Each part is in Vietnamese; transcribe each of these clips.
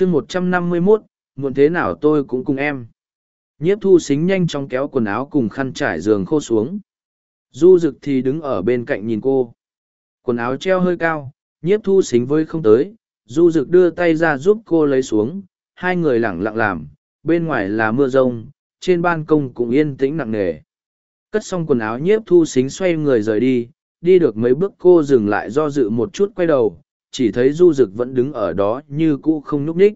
chương một trăm năm mươi mốt, muộn thế nào tôi cũng cùng em. Nhiếp thu xính nhanh chóng kéo quần áo cùng khăn trải giường khô xuống. Du rực thì đứng ở bên cạnh nhìn cô. Quần áo treo hơi cao, nhiếp thu xính với không tới. Du rực đưa tay ra giúp cô lấy xuống. Hai người lẳng lặng làm, bên ngoài là mưa rông, trên ban công cũng yên tĩnh nặng nề. Cất xong quần áo, nhiếp thu xính xoay người rời đi. Đi được mấy bước, cô dừng lại do dự một chút, quay đầu chỉ thấy du rực vẫn đứng ở đó như cũ không nhúc ních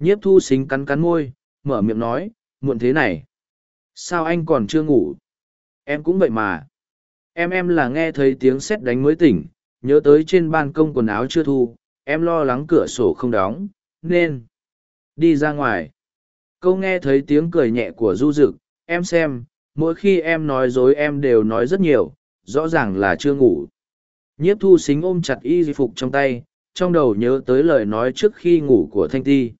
nhiếp thu xính cắn cắn môi, mở miệng nói, muộn thế này. Sao anh còn chưa ngủ? Em cũng vậy mà. Em em là nghe thấy tiếng sét đánh mới tỉnh, nhớ tới trên ban công quần áo chưa thu, em lo lắng cửa sổ không đóng, nên đi ra ngoài. Câu nghe thấy tiếng cười nhẹ của du rực em xem, mỗi khi em nói dối em đều nói rất nhiều, rõ ràng là chưa ngủ nhiếp thu xính ôm chặt y phục trong tay, trong đầu nhớ tới lời nói trước khi ngủ của thanh ti.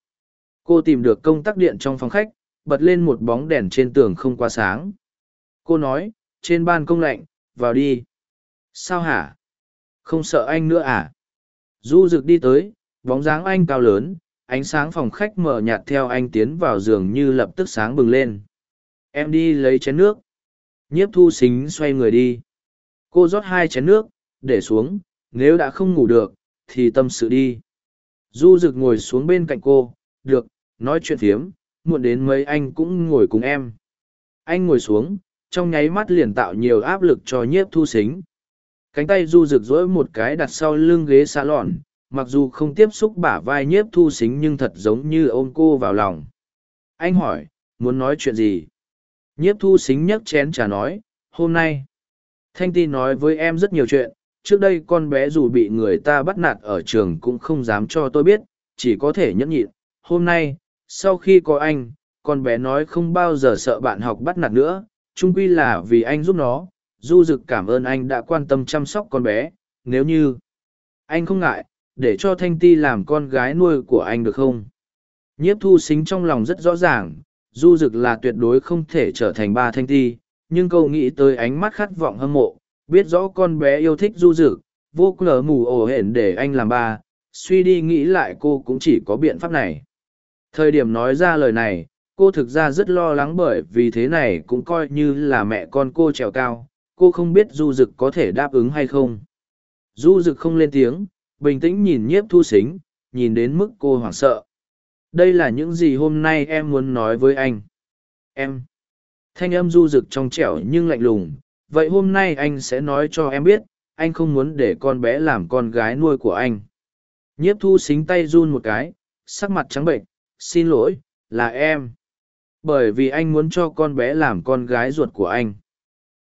Cô tìm được công tắc điện trong phòng khách, bật lên một bóng đèn trên tường không quá sáng. Cô nói, trên ban công lạnh, vào đi. Sao hả? Không sợ anh nữa à? Du rực đi tới, bóng dáng anh cao lớn, ánh sáng phòng khách mở nhạt theo anh tiến vào giường như lập tức sáng bừng lên. Em đi lấy chén nước. Nhiếp thu xính xoay người đi. Cô rót hai chén nước để xuống, nếu đã không ngủ được, thì tâm sự đi. Du rực ngồi xuống bên cạnh cô, được, nói chuyện phiếm, muộn đến mấy anh cũng ngồi cùng em. Anh ngồi xuống, trong nháy mắt liền tạo nhiều áp lực cho nhiếp thu xính cánh tay du rực rỗi một cái đặt sau lưng ghế xa lọn, mặc dù không tiếp xúc bả vai nhiếp thu xính nhưng thật giống như ôm cô vào lòng. Anh hỏi, muốn nói chuyện gì? Nhiếp thu xính nhấc chén trà nói, hôm nay. Thanh ti nói với em rất nhiều chuyện trước đây con bé dù bị người ta bắt nạt ở trường cũng không dám cho tôi biết, chỉ có thể nhẫn nhịn. Hôm nay, sau khi có anh, con bé nói không bao giờ sợ bạn học bắt nạt nữa, chung quy là vì anh giúp nó. Du Dực cảm ơn anh đã quan tâm chăm sóc con bé. Nếu như anh không ngại, để cho thanh ti làm con gái nuôi của anh được không? Nhiếp thu xính trong lòng rất rõ ràng, du Dực là tuyệt đối không thể trở thành ba thanh ti, nhưng câu nghĩ tới ánh mắt khát vọng hâm mộ biết rõ con bé yêu thích du dực, vô cờ mù ổ hển để anh làm ba, suy đi nghĩ lại cô cũng chỉ có biện pháp này. Thời điểm nói ra lời này, cô thực ra rất lo lắng bởi vì thế này cũng coi như là mẹ con cô trèo cao, cô không biết du dực có thể đáp ứng hay không. Du dực không lên tiếng, bình tĩnh nhìn nhiếp thu xính, nhìn đến mức cô hoảng sợ. Đây là những gì hôm nay em muốn nói với anh. Em. Thanh âm du rực trong trẻo nhưng lạnh lùng vậy hôm nay anh sẽ nói cho em biết, anh không muốn để con bé làm con gái nuôi của anh. Nhiếp thu xính tay run một cái, sắc mặt trắng bệnh xin lỗi, là em. Bởi vì anh muốn cho con bé làm con gái ruột của anh.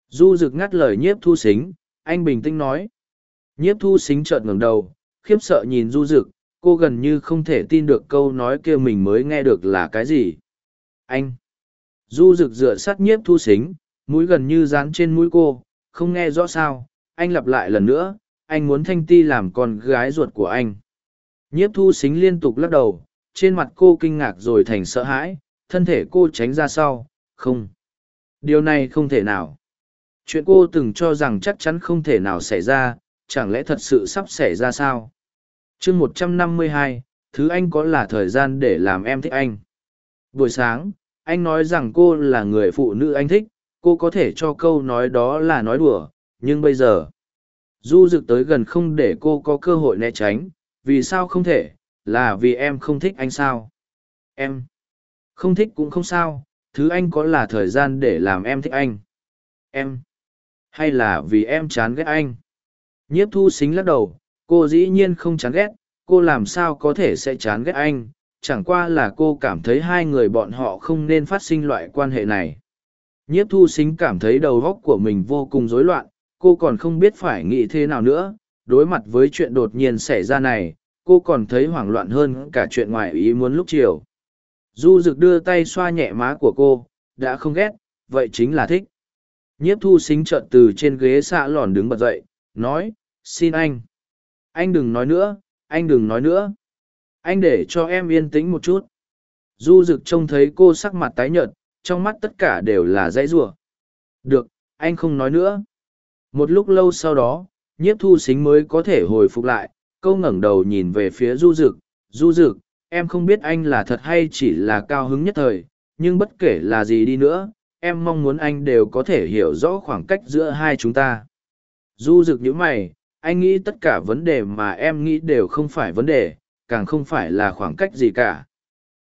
Du rực ngắt lời nhiếp thu xính, anh bình tĩnh nói. Nhiếp thu xính trợn ngẩng đầu, khiếp sợ nhìn du rực cô gần như không thể tin được câu nói kia mình mới nghe được là cái gì. Anh. Du rực dựa sát nhiếp thu xính mũi gần như dán trên mũi cô, không nghe rõ sao, anh lặp lại lần nữa, anh muốn thanh ti làm con gái ruột của anh. Nhiếp thu xính liên tục lắc đầu, trên mặt cô kinh ngạc rồi thành sợ hãi, thân thể cô tránh ra sau, không. Điều này không thể nào. Chuyện cô từng cho rằng chắc chắn không thể nào xảy ra, chẳng lẽ thật sự sắp xảy ra sao? Chương một trăm năm mươi hai, thứ anh có là thời gian để làm em thích anh? Buổi sáng, anh nói rằng cô là người phụ nữ anh thích cô có thể cho câu nói đó là nói đùa, nhưng bây giờ, du rực tới gần không để cô có cơ hội né tránh, vì sao không thể, là vì em không thích anh sao? Em không thích cũng không sao, thứ anh có là thời gian để làm em thích anh? Em hay là vì em chán ghét anh? Nhiếp thu xính lắc đầu, cô dĩ nhiên không chán ghét, cô làm sao có thể sẽ chán ghét anh? Chẳng qua là cô cảm thấy hai người bọn họ không nên phát sinh loại quan hệ này nhiếp thu xính cảm thấy đầu góc của mình vô cùng rối loạn, cô còn không biết phải nghĩ thế nào nữa. Đối mặt với chuyện đột nhiên xảy ra này, cô còn thấy hoảng loạn hơn cả chuyện ngoài ý muốn lúc chiều. Du rực đưa tay xoa nhẹ má của cô, đã không ghét, vậy chính là thích. Nhiếp thu xính trợn từ trên ghế xạ lòn đứng bật dậy, nói, xin anh anh đừng nói nữa, anh đừng nói nữa. Anh để cho em yên tĩnh một chút. Du rực trông thấy cô sắc mặt tái nhợt trong mắt tất cả đều là dãy rủa được anh không nói nữa một lúc lâu sau đó nhiếp thu xính mới có thể hồi phục lại câu ngẩng đầu nhìn về phía du Dực. du Dực, em không biết anh là thật hay chỉ là cao hứng nhất thời, nhưng bất kể là gì đi nữa, em mong muốn anh đều có thể hiểu rõ khoảng cách giữa hai chúng ta. Du Dực như mày, anh nghĩ tất cả vấn đề mà em nghĩ đều không phải vấn đề, càng không phải là khoảng cách gì cả.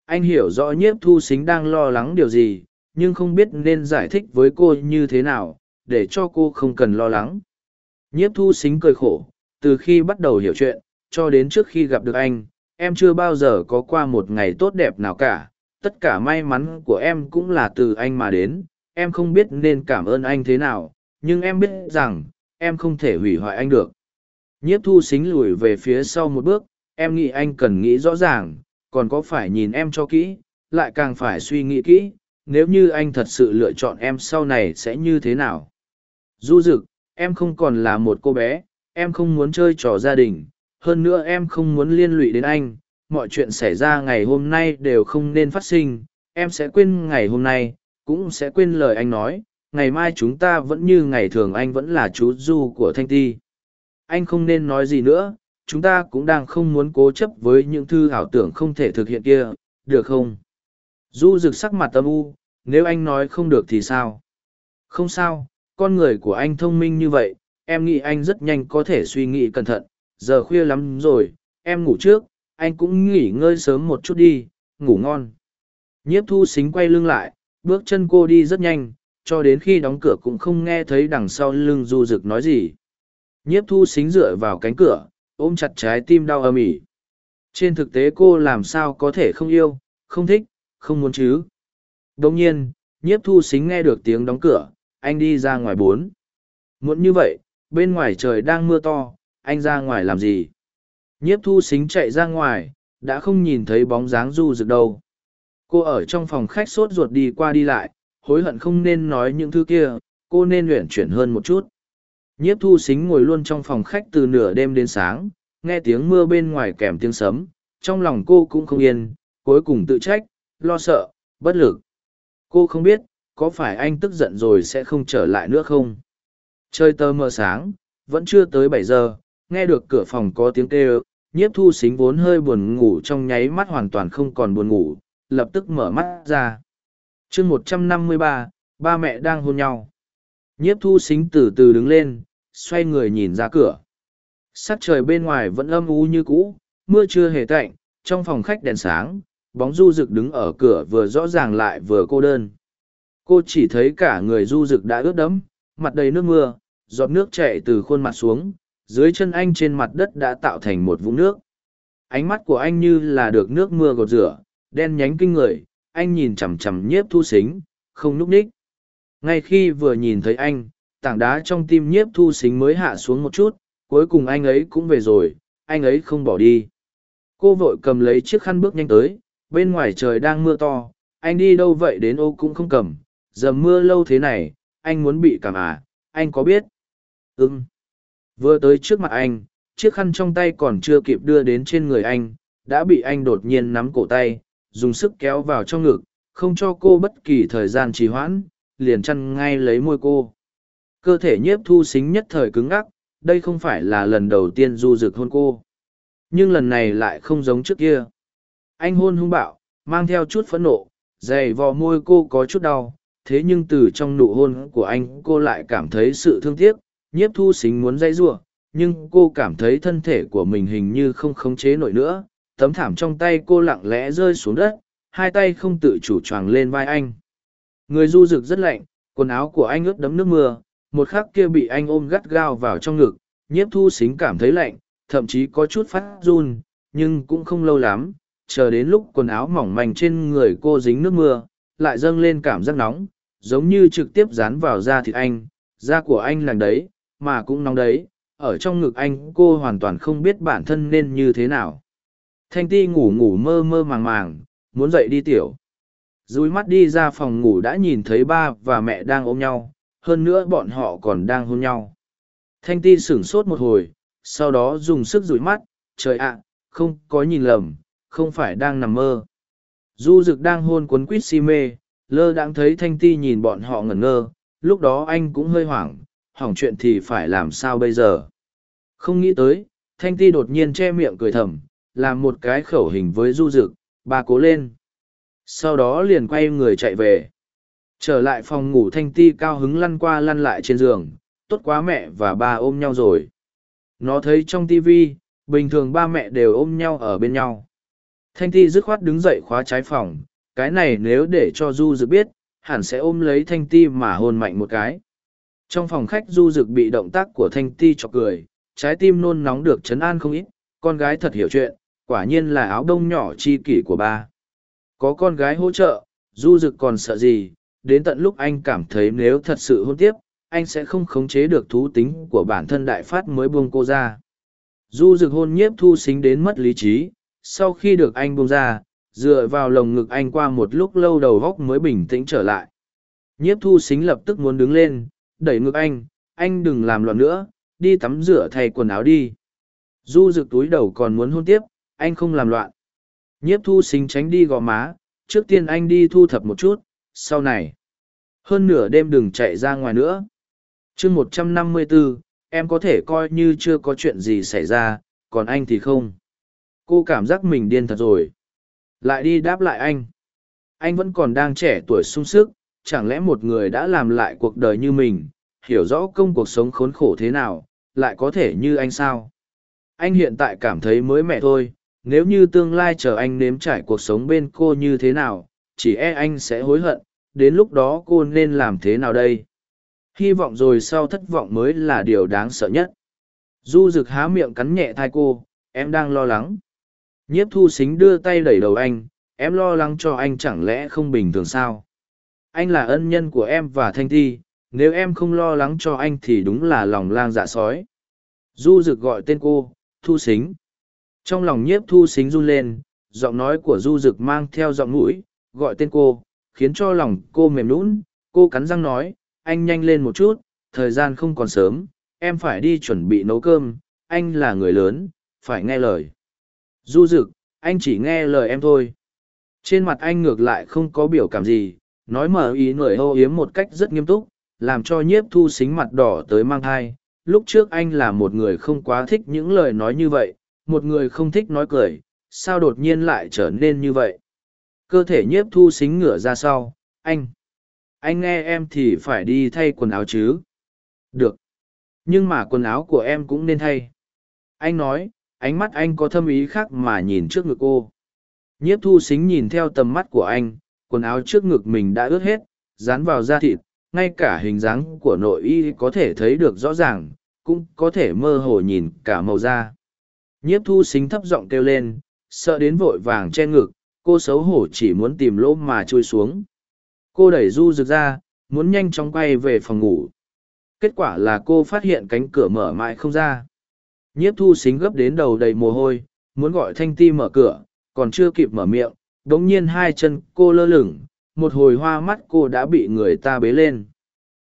Anh hiểu rõ nhiếp thu xính đang lo lắng điều gì, nhưng không biết nên giải thích với cô như thế nào, để cho cô không cần lo lắng. Nhiếp thu xính cười khổ, từ khi bắt đầu hiểu chuyện, cho đến trước khi gặp được anh, em chưa bao giờ có qua một ngày tốt đẹp nào cả. Tất cả may mắn của em cũng là từ anh mà đến, em không biết nên cảm ơn anh thế nào, nhưng em biết rằng, em không thể hủy hoại anh được. Nhiếp thu xính lùi về phía sau một bước, em nghĩ anh cần nghĩ rõ ràng, còn có phải nhìn em cho kỹ, lại càng phải suy nghĩ kỹ, nếu như anh thật sự lựa chọn em sau này sẽ như thế nào. Du dực, em không còn là một cô bé, em không muốn chơi trò gia đình, hơn nữa em không muốn liên lụy đến anh, mọi chuyện xảy ra ngày hôm nay đều không nên phát sinh, em sẽ quên ngày hôm nay, cũng sẽ quên lời anh nói, ngày mai chúng ta vẫn như ngày thường anh vẫn là chú Du của Thanh Ti. Anh không nên nói gì nữa, chúng ta cũng đang không muốn cố chấp với những thư ảo tưởng không thể thực hiện kia, được không? Du rực sắc mặt tâm u, nếu anh nói không được thì sao? Không sao, con người của anh thông minh như vậy, em nghĩ anh rất nhanh có thể suy nghĩ cẩn thận, giờ khuya lắm rồi, em ngủ trước, anh cũng nghỉ ngơi sớm một chút đi, ngủ ngon. Nhiếp thu xính quay lưng lại, bước chân cô đi rất nhanh, cho đến khi đóng cửa cũng không nghe thấy đằng sau lưng du rực nói gì. Nhiếp thu xính dựa vào cánh cửa, ôm chặt trái tim đau âm ỉ. Trên thực tế cô làm sao có thể không yêu, không thích, không muốn chứ. Đồng nhiên, nhiếp thu xính nghe được tiếng đóng cửa, anh đi ra ngoài bốn. Muốn như vậy, bên ngoài trời đang mưa to, anh ra ngoài làm gì? Nhiếp thu xính chạy ra ngoài, đã không nhìn thấy bóng dáng du rực đâu. Cô ở trong phòng khách sốt ruột đi qua đi lại, hối hận không nên nói những thứ kia, cô nên luyện chuyển hơn một chút. Nhiếp thu xính ngồi luôn trong phòng khách từ nửa đêm đến sáng, nghe tiếng mưa bên ngoài kèm tiếng sấm, trong lòng cô cũng không yên, cuối cùng tự trách, lo sợ, bất lực. Cô không biết, có phải anh tức giận rồi sẽ không trở lại nữa không? Trời tơ mờ sáng, vẫn chưa tới bảy giờ, nghe được cửa phòng có tiếng kêu, nhiếp thu xính vốn hơi buồn ngủ trong nháy mắt hoàn toàn không còn buồn ngủ, lập tức mở mắt ra. chương một trăm năm mươi ba, ba mẹ đang hôn nhau. Nhiếp thu xính từ từ đứng lên, xoay người nhìn ra cửa. Sắc trời bên ngoài vẫn âm u như cũ, mưa chưa hề tạnh, trong phòng khách đèn sáng, bóng du rực đứng ở cửa vừa rõ ràng lại vừa cô đơn. Cô chỉ thấy cả người du rực đã ướt đẫm, mặt đầy nước mưa, giọt nước chảy từ khuôn mặt xuống, dưới chân anh trên mặt đất đã tạo thành một vũng nước. Ánh mắt của anh như là được nước mưa gột rửa, đen nhánh kinh người, anh nhìn chằm chằm nhiếp thu xính, không núp ních. Ngay khi vừa nhìn thấy anh, tảng đá trong tim nhiếp thu xính mới hạ xuống một chút, cuối cùng anh ấy cũng về rồi, anh ấy không bỏ đi. Cô vội cầm lấy chiếc khăn bước nhanh tới, bên ngoài trời đang mưa to, anh đi đâu vậy đến ô cũng không cầm, dầm mưa lâu thế này, anh muốn bị cảm à, anh có biết? Ừ. Vừa tới trước mặt anh, chiếc khăn trong tay còn chưa kịp đưa đến trên người anh, đã bị anh đột nhiên nắm cổ tay, dùng sức kéo vào trong ngực, không cho cô bất kỳ thời gian trì hoãn, liền chăn ngay lấy môi cô. Cơ thể nhiếp thu xính nhất thời cứng ngắc, đây không phải là lần đầu tiên du rực hôn cô. Nhưng lần này lại không giống trước kia. Anh hôn hung bạo, mang theo chút phẫn nộ, dày vò môi cô có chút đau, thế nhưng từ trong nụ hôn của anh cô lại cảm thấy sự thương tiếc, nhiếp thu xính muốn dây giụa nhưng cô cảm thấy thân thể của mình hình như không khống chế nổi nữa tấm thảm trong tay cô lặng lẽ rơi xuống đất hai tay không tự chủ choàng lên vai anh người du rực rất lạnh quần áo của anh ướt đấm nước mưa một khắc kia bị anh ôm gắt gao vào trong ngực, nhiếp thu xính cảm thấy lạnh, thậm chí có chút phát run, nhưng cũng không lâu lắm, chờ đến lúc quần áo mỏng manh trên người cô dính nước mưa, lại dâng lên cảm giác nóng, giống như trực tiếp dán vào da thịt anh, da của anh lành đấy, mà cũng nóng đấy, ở trong ngực anh cô hoàn toàn không biết bản thân nên như thế nào. Thanh ti ngủ ngủ mơ mơ màng màng, muốn dậy đi tiểu. Rúi mắt đi ra phòng ngủ đã nhìn thấy ba và mẹ đang ôm nhau hơn nữa bọn họ còn đang hôn nhau thanh ti sửng sốt một hồi sau đó dùng sức dụi mắt trời ạ không có nhìn lầm không phải đang nằm mơ du Dực đang hôn cuốn quýt si mê lơ đãng thấy thanh ti nhìn bọn họ ngẩn ngơ lúc đó anh cũng hơi hoảng hỏng chuyện thì phải làm sao bây giờ không nghĩ tới thanh ti đột nhiên che miệng cười thầm làm một cái khẩu hình với du Dực, bà cố lên. Sau đó liền quay người chạy về. Trở lại phòng ngủ thanh ti cao hứng lăn qua lăn lại trên giường, tốt quá mẹ và ba ôm nhau rồi. Nó thấy trong tivi, bình thường ba mẹ đều ôm nhau ở bên nhau. Thanh ti dứt khoát đứng dậy khóa trái phòng, cái này nếu để cho du dực biết, hẳn sẽ ôm lấy thanh ti mà hôn mạnh một cái. Trong phòng khách du dực bị động tác của thanh ti chọc cười, trái tim nôn nóng được chấn an không ít, con gái thật hiểu chuyện, quả nhiên là áo đông nhỏ chi kỷ của ba. Có con gái hỗ trợ, du dực còn sợ gì, đến tận lúc anh cảm thấy nếu thật sự hôn tiếp, anh sẽ không khống chế được thú tính của bản thân đại phát mới buông cô ra. Du dực hôn nhiếp thu xính đến mất lý trí, sau khi được anh buông ra, dựa vào lồng ngực anh qua một lúc lâu đầu góc mới bình tĩnh trở lại. Nhiếp thu xính lập tức muốn đứng lên, đẩy ngực anh, anh đừng làm loạn nữa, đi tắm rửa thay quần áo đi. Du rực túi đầu còn muốn hôn tiếp, anh không làm loạn. Nhiếp thu xính tránh đi gò má, trước tiên anh đi thu thập một chút, sau này. Hơn nửa đêm đừng chạy ra ngoài nữa. chương một trăm năm mươi 154, em có thể coi như chưa có chuyện gì xảy ra, còn anh thì không. Cô cảm giác mình điên thật rồi. Lại đi đáp lại anh. Anh vẫn còn đang trẻ tuổi sung sức, chẳng lẽ một người đã làm lại cuộc đời như mình, hiểu rõ công cuộc sống khốn khổ thế nào, lại có thể như anh sao? Anh hiện tại cảm thấy mới mẻ thôi, nếu như tương lai chờ anh nếm trải cuộc sống bên cô như thế nào, chỉ e anh sẽ hối hận, đến lúc đó cô nên làm thế nào đây? Hy vọng rồi sau thất vọng mới là điều đáng sợ nhất. Du rực há miệng cắn nhẹ thai cô, em đang lo lắng. Nhiếp thu xính đưa tay đẩy đầu anh, em lo lắng cho anh chẳng lẽ không bình thường sao? Anh là ân nhân của em và Thanh Thi, nếu em không lo lắng cho anh thì đúng là lòng lang dạ sói. Du rực gọi tên cô, thu xính. Trong lòng nhiếp thu xính run lên, giọng nói của du rực mang theo giọng mũi, gọi tên cô, khiến cho lòng cô mềm nũng. Cô cắn răng nói, anh nhanh lên một chút, thời gian không còn sớm, em phải đi chuẩn bị nấu cơm, anh là người lớn, phải nghe lời. Du dực, anh chỉ nghe lời em thôi. Trên mặt anh ngược lại không có biểu cảm gì, nói mở ý người hô yếm một cách rất nghiêm túc, làm cho nhiếp thu xính mặt đỏ tới mang thai. Lúc trước anh là một người không quá thích những lời nói như vậy, một người không thích nói cười, sao đột nhiên lại trở nên như vậy? Cơ thể nhiếp thu xính ngửa ra sau, anh. Anh nghe em thì phải đi thay quần áo chứ? Được. Nhưng mà quần áo của em cũng nên thay. Anh nói, ánh mắt anh có thâm ý khác mà nhìn trước ngực cô. Nhiếp thu xính nhìn theo tầm mắt của anh, quần áo trước ngực mình đã ướt hết, dán vào da thịt, ngay cả hình dáng của nội y có thể thấy được rõ ràng, cũng có thể mơ hồ nhìn cả màu da. Nhiếp thu xính thấp giọng kêu lên, sợ đến vội vàng che ngực, cô xấu hổ chỉ muốn tìm lỗ mà trôi xuống. Cô đẩy du rực ra, muốn nhanh chóng quay về phòng ngủ. Kết quả là cô phát hiện cánh cửa mở mãi không ra. Nhiếp thu xính gấp đến đầu đầy mồ hôi, muốn gọi thanh ti mở cửa, còn chưa kịp mở miệng, đống nhiên hai chân cô lơ lửng, một hồi hoa mắt cô đã bị người ta bế lên.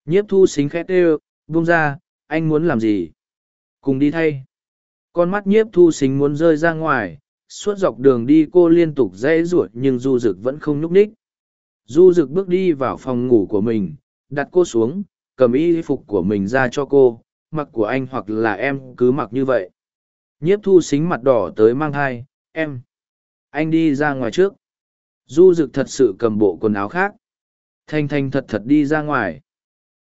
Nhiếp thu xính khét đều, buông ra, anh muốn làm gì? Cùng đi thay. Con mắt nhiếp thu xính muốn rơi ra ngoài, suốt dọc đường đi cô liên tục dãy ruột nhưng du rực vẫn không nhúc ních. Du rực bước đi vào phòng ngủ của mình, đặt cô xuống, cầm y phục của mình ra cho cô, mặc của anh hoặc là em cứ mặc như vậy. Nhiếp thu xính mặt đỏ tới mang thai, em. Anh đi ra ngoài trước. Du rực thật sự cầm bộ quần áo khác. Thanh thanh thật thật đi ra ngoài.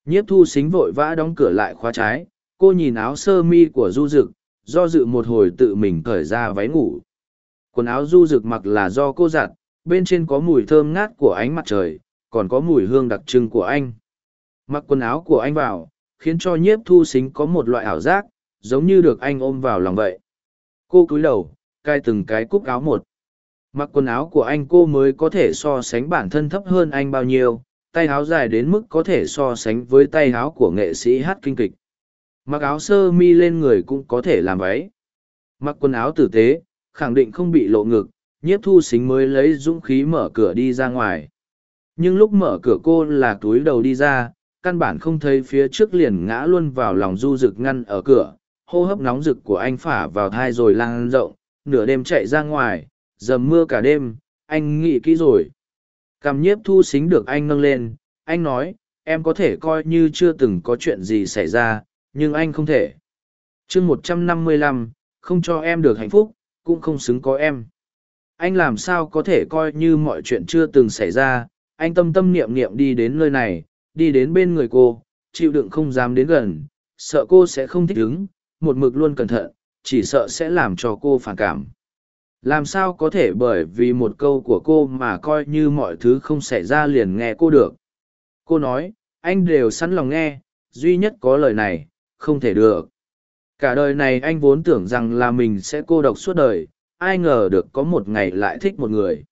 Nhiếp thu xính vội vã đóng cửa lại khóa trái, cô nhìn áo sơ mi của du rực, do dự một hồi tự mình cởi ra váy ngủ. Quần áo du rực mặc là do cô giặt, bên trên có mùi thơm ngát của ánh mặt trời, còn có mùi hương đặc trưng của anh. Mặc quần áo của anh vào, khiến cho nhiếp thu xính có một loại ảo giác, giống như được anh ôm vào lòng vậy. Cô cúi đầu, cai từng cái cúc áo một. Mặc quần áo của anh cô mới có thể so sánh bản thân thấp hơn anh bao nhiêu, tay áo dài đến mức có thể so sánh với tay áo của nghệ sĩ hát kinh kịch. Mặc áo sơ mi lên người cũng có thể làm váy. Mặc quần áo tử tế, khẳng định không bị lộ ngực, nhiếp thu xính mới lấy dũng khí mở cửa đi ra ngoài. Nhưng lúc mở cửa cô là túi đầu đi ra, căn bản không thấy phía trước liền ngã luôn vào lòng du rực ngăn ở cửa, hô hấp nóng rực của anh phả vào thai rồi lan rộng, nửa đêm chạy ra ngoài, dầm mưa cả đêm, anh nghĩ kỹ rồi. Cằm nhiếp thu xính được anh nâng lên, anh nói, em có thể coi như chưa từng có chuyện gì xảy ra, nhưng anh không thể. chương một trăm năm mươi lăm, không cho em được hạnh phúc, cũng không xứng có em. Anh làm sao có thể coi như mọi chuyện chưa từng xảy ra, anh tâm tâm niệm niệm đi đến nơi này, đi đến bên người cô, chịu đựng không dám đến gần, sợ cô sẽ không thích ứng, một mực luôn cẩn thận, chỉ sợ sẽ làm cho cô phản cảm. Làm sao có thể bởi vì một câu của cô mà coi như mọi thứ không xảy ra liền nghe cô được. Cô nói, anh đều sẵn lòng nghe, duy nhất có lời này, không thể được. Cả đời này anh vốn tưởng rằng là mình sẽ cô độc suốt đời, ai ngờ được có một ngày lại thích một người.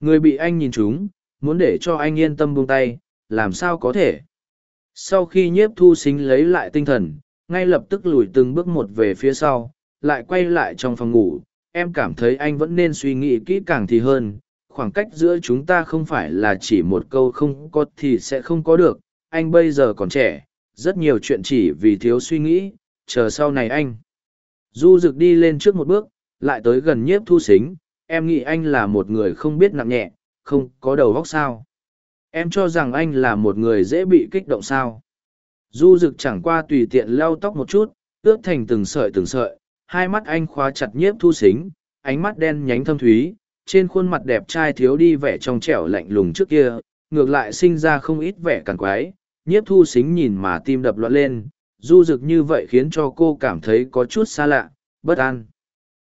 Người bị anh nhìn chúng, muốn để cho anh yên tâm buông tay, làm sao có thể. Sau khi nhiếp thu xính lấy lại tinh thần, ngay lập tức lùi từng bước một về phía sau, lại quay lại trong phòng ngủ. Em cảm thấy anh vẫn nên suy nghĩ kỹ càng thì hơn, khoảng cách giữa chúng ta không phải là chỉ một câu không có thì sẽ không có được. Anh bây giờ còn trẻ, rất nhiều chuyện chỉ vì thiếu suy nghĩ, chờ sau này anh. Du rực đi lên trước một bước, lại tới gần nhiếp thu xính, em nghĩ anh là một người không biết nặng nhẹ, không có đầu óc sao. Em cho rằng anh là một người dễ bị kích động sao. Du rực chẳng qua tùy tiện leo tóc một chút, ướt thành từng sợi từng sợi, hai mắt anh khóa chặt nhiếp thu xính, ánh mắt đen nhánh thâm thúy, trên khuôn mặt đẹp trai thiếu đi vẻ trong trẻo lạnh lùng trước kia, ngược lại sinh ra không ít vẻ càng quái, nhiếp thu xính nhìn mà tim đập loạn lên, du Dực như vậy khiến cho cô cảm thấy có chút xa lạ, bất an.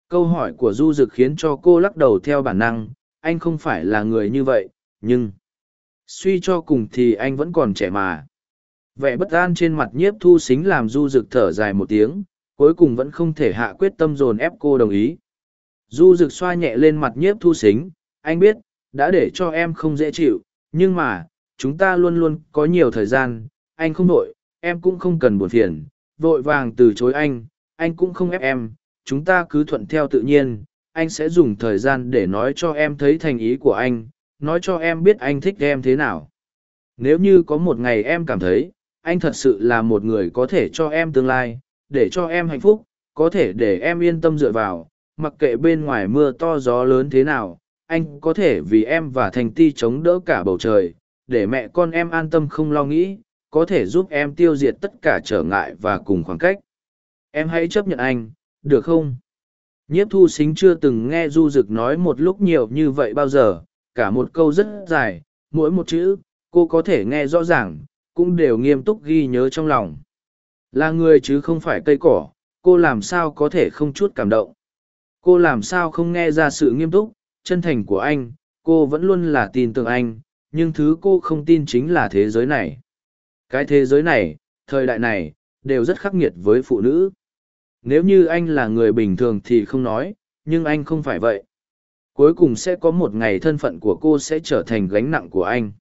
Câu hỏi của du Dực khiến cho cô lắc đầu theo bản năng, anh không phải là người như vậy, nhưng... Suy cho cùng thì anh vẫn còn trẻ mà. Vẻ bất an trên mặt nhiếp thu xính làm du rực thở dài một tiếng, cuối cùng vẫn không thể hạ quyết tâm dồn ép cô đồng ý. Du rực xoa nhẹ lên mặt nhiếp thu xính, anh biết, đã để cho em không dễ chịu, nhưng mà, chúng ta luôn luôn có nhiều thời gian, anh không vội, em cũng không cần buồn phiền, vội vàng từ chối anh, anh cũng không ép em, chúng ta cứ thuận theo tự nhiên, anh sẽ dùng thời gian để nói cho em thấy thành ý của anh, nói cho em biết anh thích em thế nào. Nếu như có một ngày em cảm thấy, anh thật sự là một người có thể cho em tương lai, để cho em hạnh phúc, có thể để em yên tâm dựa vào, mặc kệ bên ngoài mưa to gió lớn thế nào, anh có thể vì em và thành ti chống đỡ cả bầu trời, để mẹ con em an tâm không lo nghĩ, có thể giúp em tiêu diệt tất cả trở ngại và cùng khoảng cách. Em hãy chấp nhận anh, được không? Nhiếp thu xính chưa từng nghe Du Dực nói một lúc nhiều như vậy bao giờ, cả một câu rất dài, mỗi một chữ, cô có thể nghe rõ ràng, cũng đều nghiêm túc ghi nhớ trong lòng. Là người chứ không phải cây cỏ, cô làm sao có thể không chút cảm động. Cô làm sao không nghe ra sự nghiêm túc, chân thành của anh, cô vẫn luôn là tin tưởng anh, nhưng thứ cô không tin chính là thế giới này. Cái thế giới này, thời đại này, đều rất khắc nghiệt với phụ nữ. Nếu như anh là người bình thường thì không nói, nhưng anh không phải vậy. Cuối cùng sẽ có một ngày thân phận của cô sẽ trở thành gánh nặng của anh.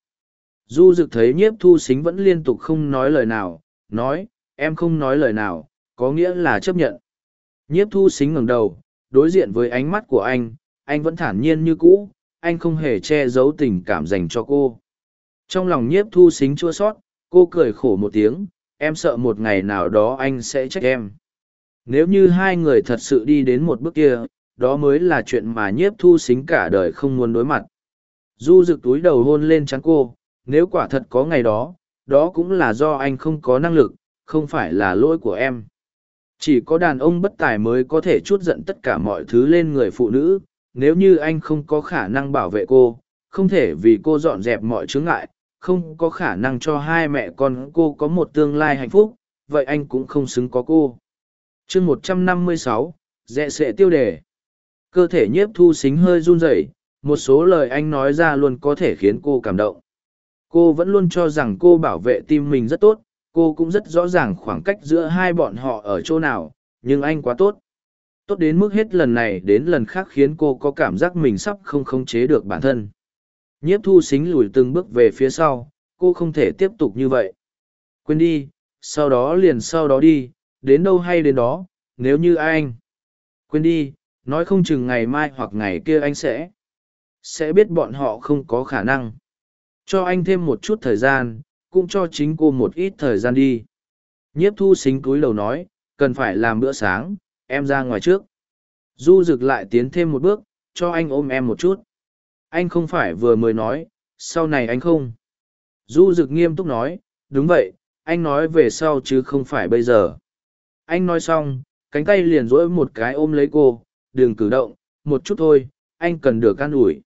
Du Dực thấy nhiếp thu xính vẫn liên tục không nói lời nào, nói, em không nói lời nào, có nghĩa là chấp nhận. Nhiếp thu xính ngẩng đầu, đối diện với ánh mắt của anh, anh vẫn thản nhiên như cũ, anh không hề che giấu tình cảm dành cho cô. Trong lòng nhiếp thu xính chua sót, cô cười khổ một tiếng, em sợ một ngày nào đó anh sẽ trách em. Nếu như hai người thật sự đi đến một bước kia, đó mới là chuyện mà nhiếp thu xính cả đời không muốn đối mặt. Du rực túi đầu hôn lên trắng cô, nếu quả thật có ngày đó, đó cũng là do anh không có năng lực, không phải là lỗi của em. Chỉ có đàn ông bất tài mới có thể chút giận tất cả mọi thứ lên người phụ nữ, nếu như anh không có khả năng bảo vệ cô, không thể vì cô dọn dẹp mọi chướng ngại, không có khả năng cho hai mẹ con cô có một tương lai hạnh phúc, vậy anh cũng không xứng có cô. chương một trăm năm mươi sáu, dẹ sệ tiêu đề. Cơ thể nhiếp thu xính hơi run rẩy, một số lời anh nói ra luôn có thể khiến cô cảm động. Cô vẫn luôn cho rằng cô bảo vệ tim mình rất tốt, cô cũng rất rõ ràng khoảng cách giữa hai bọn họ ở chỗ nào, nhưng anh quá tốt. Tốt đến mức hết lần này đến lần khác khiến cô có cảm giác mình sắp không khống chế được bản thân. Nhiếp thu xính lùi từng bước về phía sau, cô không thể tiếp tục như vậy. Quên đi, sau đó liền sau đó đi, đến đâu hay đến đó, nếu như anh. Quên đi, nói không chừng ngày mai hoặc ngày kia anh sẽ sẽ biết bọn họ không có khả năng cho anh thêm một chút thời gian cũng cho chính cô một ít thời gian đi nhiếp thu xính cúi đầu nói cần phải làm bữa sáng em ra ngoài trước du rực lại tiến thêm một bước cho anh ôm em một chút anh không phải vừa mới nói sau này anh không du rực nghiêm túc nói đúng vậy anh nói về sau chứ không phải bây giờ anh nói xong cánh tay liền rỗi một cái ôm lấy cô đừng cử động, một chút thôi, anh cần được can ủi.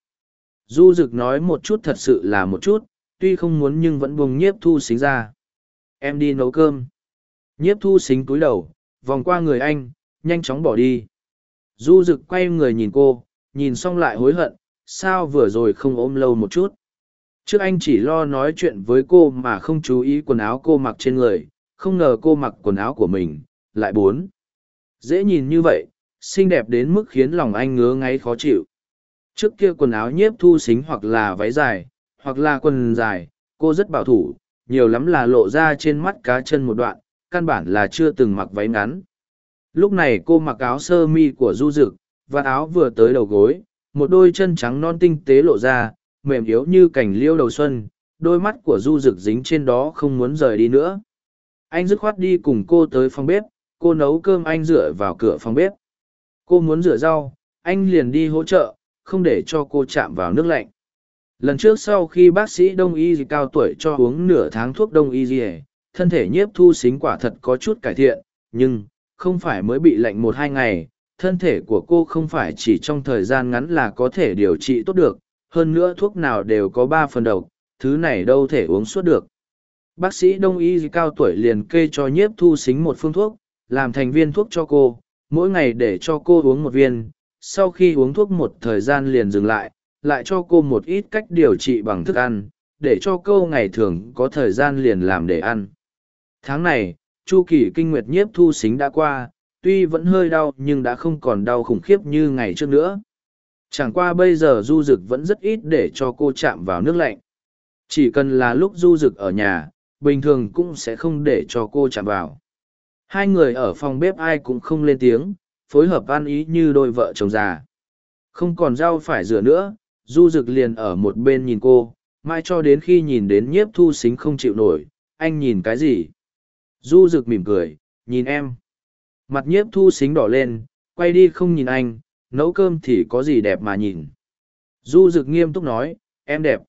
Du Dực nói một chút thật sự là một chút, tuy không muốn nhưng vẫn buông nhiếp thu xính ra. Em đi nấu cơm. Nhiếp thu xính cúi đầu, vòng qua người anh, nhanh chóng bỏ đi. Du Dực quay người nhìn cô, nhìn xong lại hối hận, sao vừa rồi không ôm lâu một chút. Trước anh chỉ lo nói chuyện với cô mà không chú ý quần áo cô mặc trên người, không ngờ cô mặc quần áo của mình, lại bốn. Dễ nhìn như vậy, xinh đẹp đến mức khiến lòng anh ngứa ngáy khó chịu. Trước kia quần áo nhiếp thu xính hoặc là váy dài, hoặc là quần dài, cô rất bảo thủ, nhiều lắm là lộ ra trên mắt cá chân một đoạn, căn bản là chưa từng mặc váy ngắn. Lúc này cô mặc áo sơ mi của du dực, và áo vừa tới đầu gối, một đôi chân trắng non tinh tế lộ ra, mềm yếu như cành liêu đầu xuân, đôi mắt của du rực dính trên đó không muốn rời đi nữa. Anh dứt khoát đi cùng cô tới phòng bếp, cô nấu cơm anh dựa vào cửa phòng bếp. Cô muốn rửa rau, anh liền đi hỗ trợ, không để cho cô chạm vào nước lạnh. Lần trước sau khi bác sĩ đông y cao tuổi cho uống nửa tháng thuốc đông y gì thân thể nhiếp thu xính quả thật có chút cải thiện, nhưng, không phải mới bị lạnh một hai ngày, thân thể của cô không phải chỉ trong thời gian ngắn là có thể điều trị tốt được, hơn nữa thuốc nào đều có ba phần độc, thứ này đâu thể uống suốt được. Bác sĩ đông y cao tuổi liền kê cho nhiếp thu xính một phương thuốc, làm thành viên thuốc cho cô, mỗi ngày để cho cô uống một viên, sau khi uống thuốc một thời gian liền dừng lại, lại cho cô một ít cách điều trị bằng thức ăn, để cho cô ngày thường có thời gian liền làm để ăn. Tháng này, chu kỳ kinh nguyệt nhiếp thu xính đã qua, tuy vẫn hơi đau nhưng đã không còn đau khủng khiếp như ngày trước nữa. Chẳng qua bây giờ du dực vẫn rất ít để cho cô chạm vào nước lạnh. Chỉ cần là lúc du dực ở nhà, bình thường cũng sẽ không để cho cô chạm vào. Hai người ở phòng bếp ai cũng không lên tiếng, phối hợp ăn ý như đôi vợ chồng già. Không còn rau phải rửa nữa, du dực liền ở một bên nhìn cô, mai cho đến khi nhìn đến nhiếp thu xính không chịu nổi, anh nhìn cái gì? Du dực mỉm cười, nhìn em. Mặt nhiếp thu xính đỏ lên, quay đi không nhìn anh, nấu cơm thì có gì đẹp mà nhìn. Du dực nghiêm túc nói, em đẹp.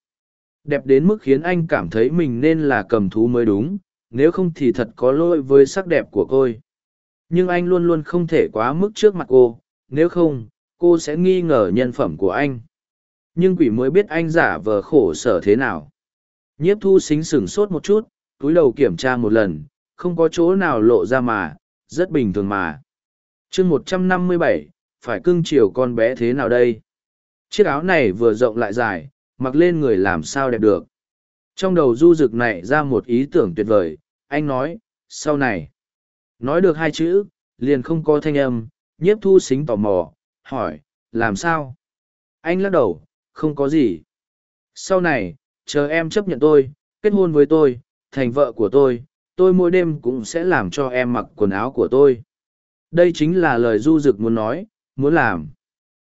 Đẹp đến mức khiến anh cảm thấy mình nên là cầm thú mới đúng, nếu không thì thật có lỗi với sắc đẹp của cô nhưng anh luôn luôn không thể quá mức trước mặt cô nếu không cô sẽ nghi ngờ nhân phẩm của anh nhưng quỷ mới biết anh giả vờ khổ sở thế nào nhiếp thu xính sửng sốt một chút túi đầu kiểm tra một lần không có chỗ nào lộ ra mà rất bình thường mà. Chương một trăm năm mươi bảy, phải cưng chiều con bé thế nào đây? Chiếc áo này vừa rộng lại dài, mặc lên người làm sao đẹp được? Trong đầu du rực này ra một ý tưởng tuyệt vời, anh nói, sau này. Nói được hai chữ, liền không có thanh âm, nhiếp thu xính tò mò, hỏi, làm sao? Anh lắc đầu, không có gì. Sau này, chờ em chấp nhận tôi, kết hôn với tôi, thành vợ của tôi tôi mỗi đêm cũng sẽ làm cho em mặc quần áo của tôi. Đây chính là lời du rực muốn nói, muốn làm.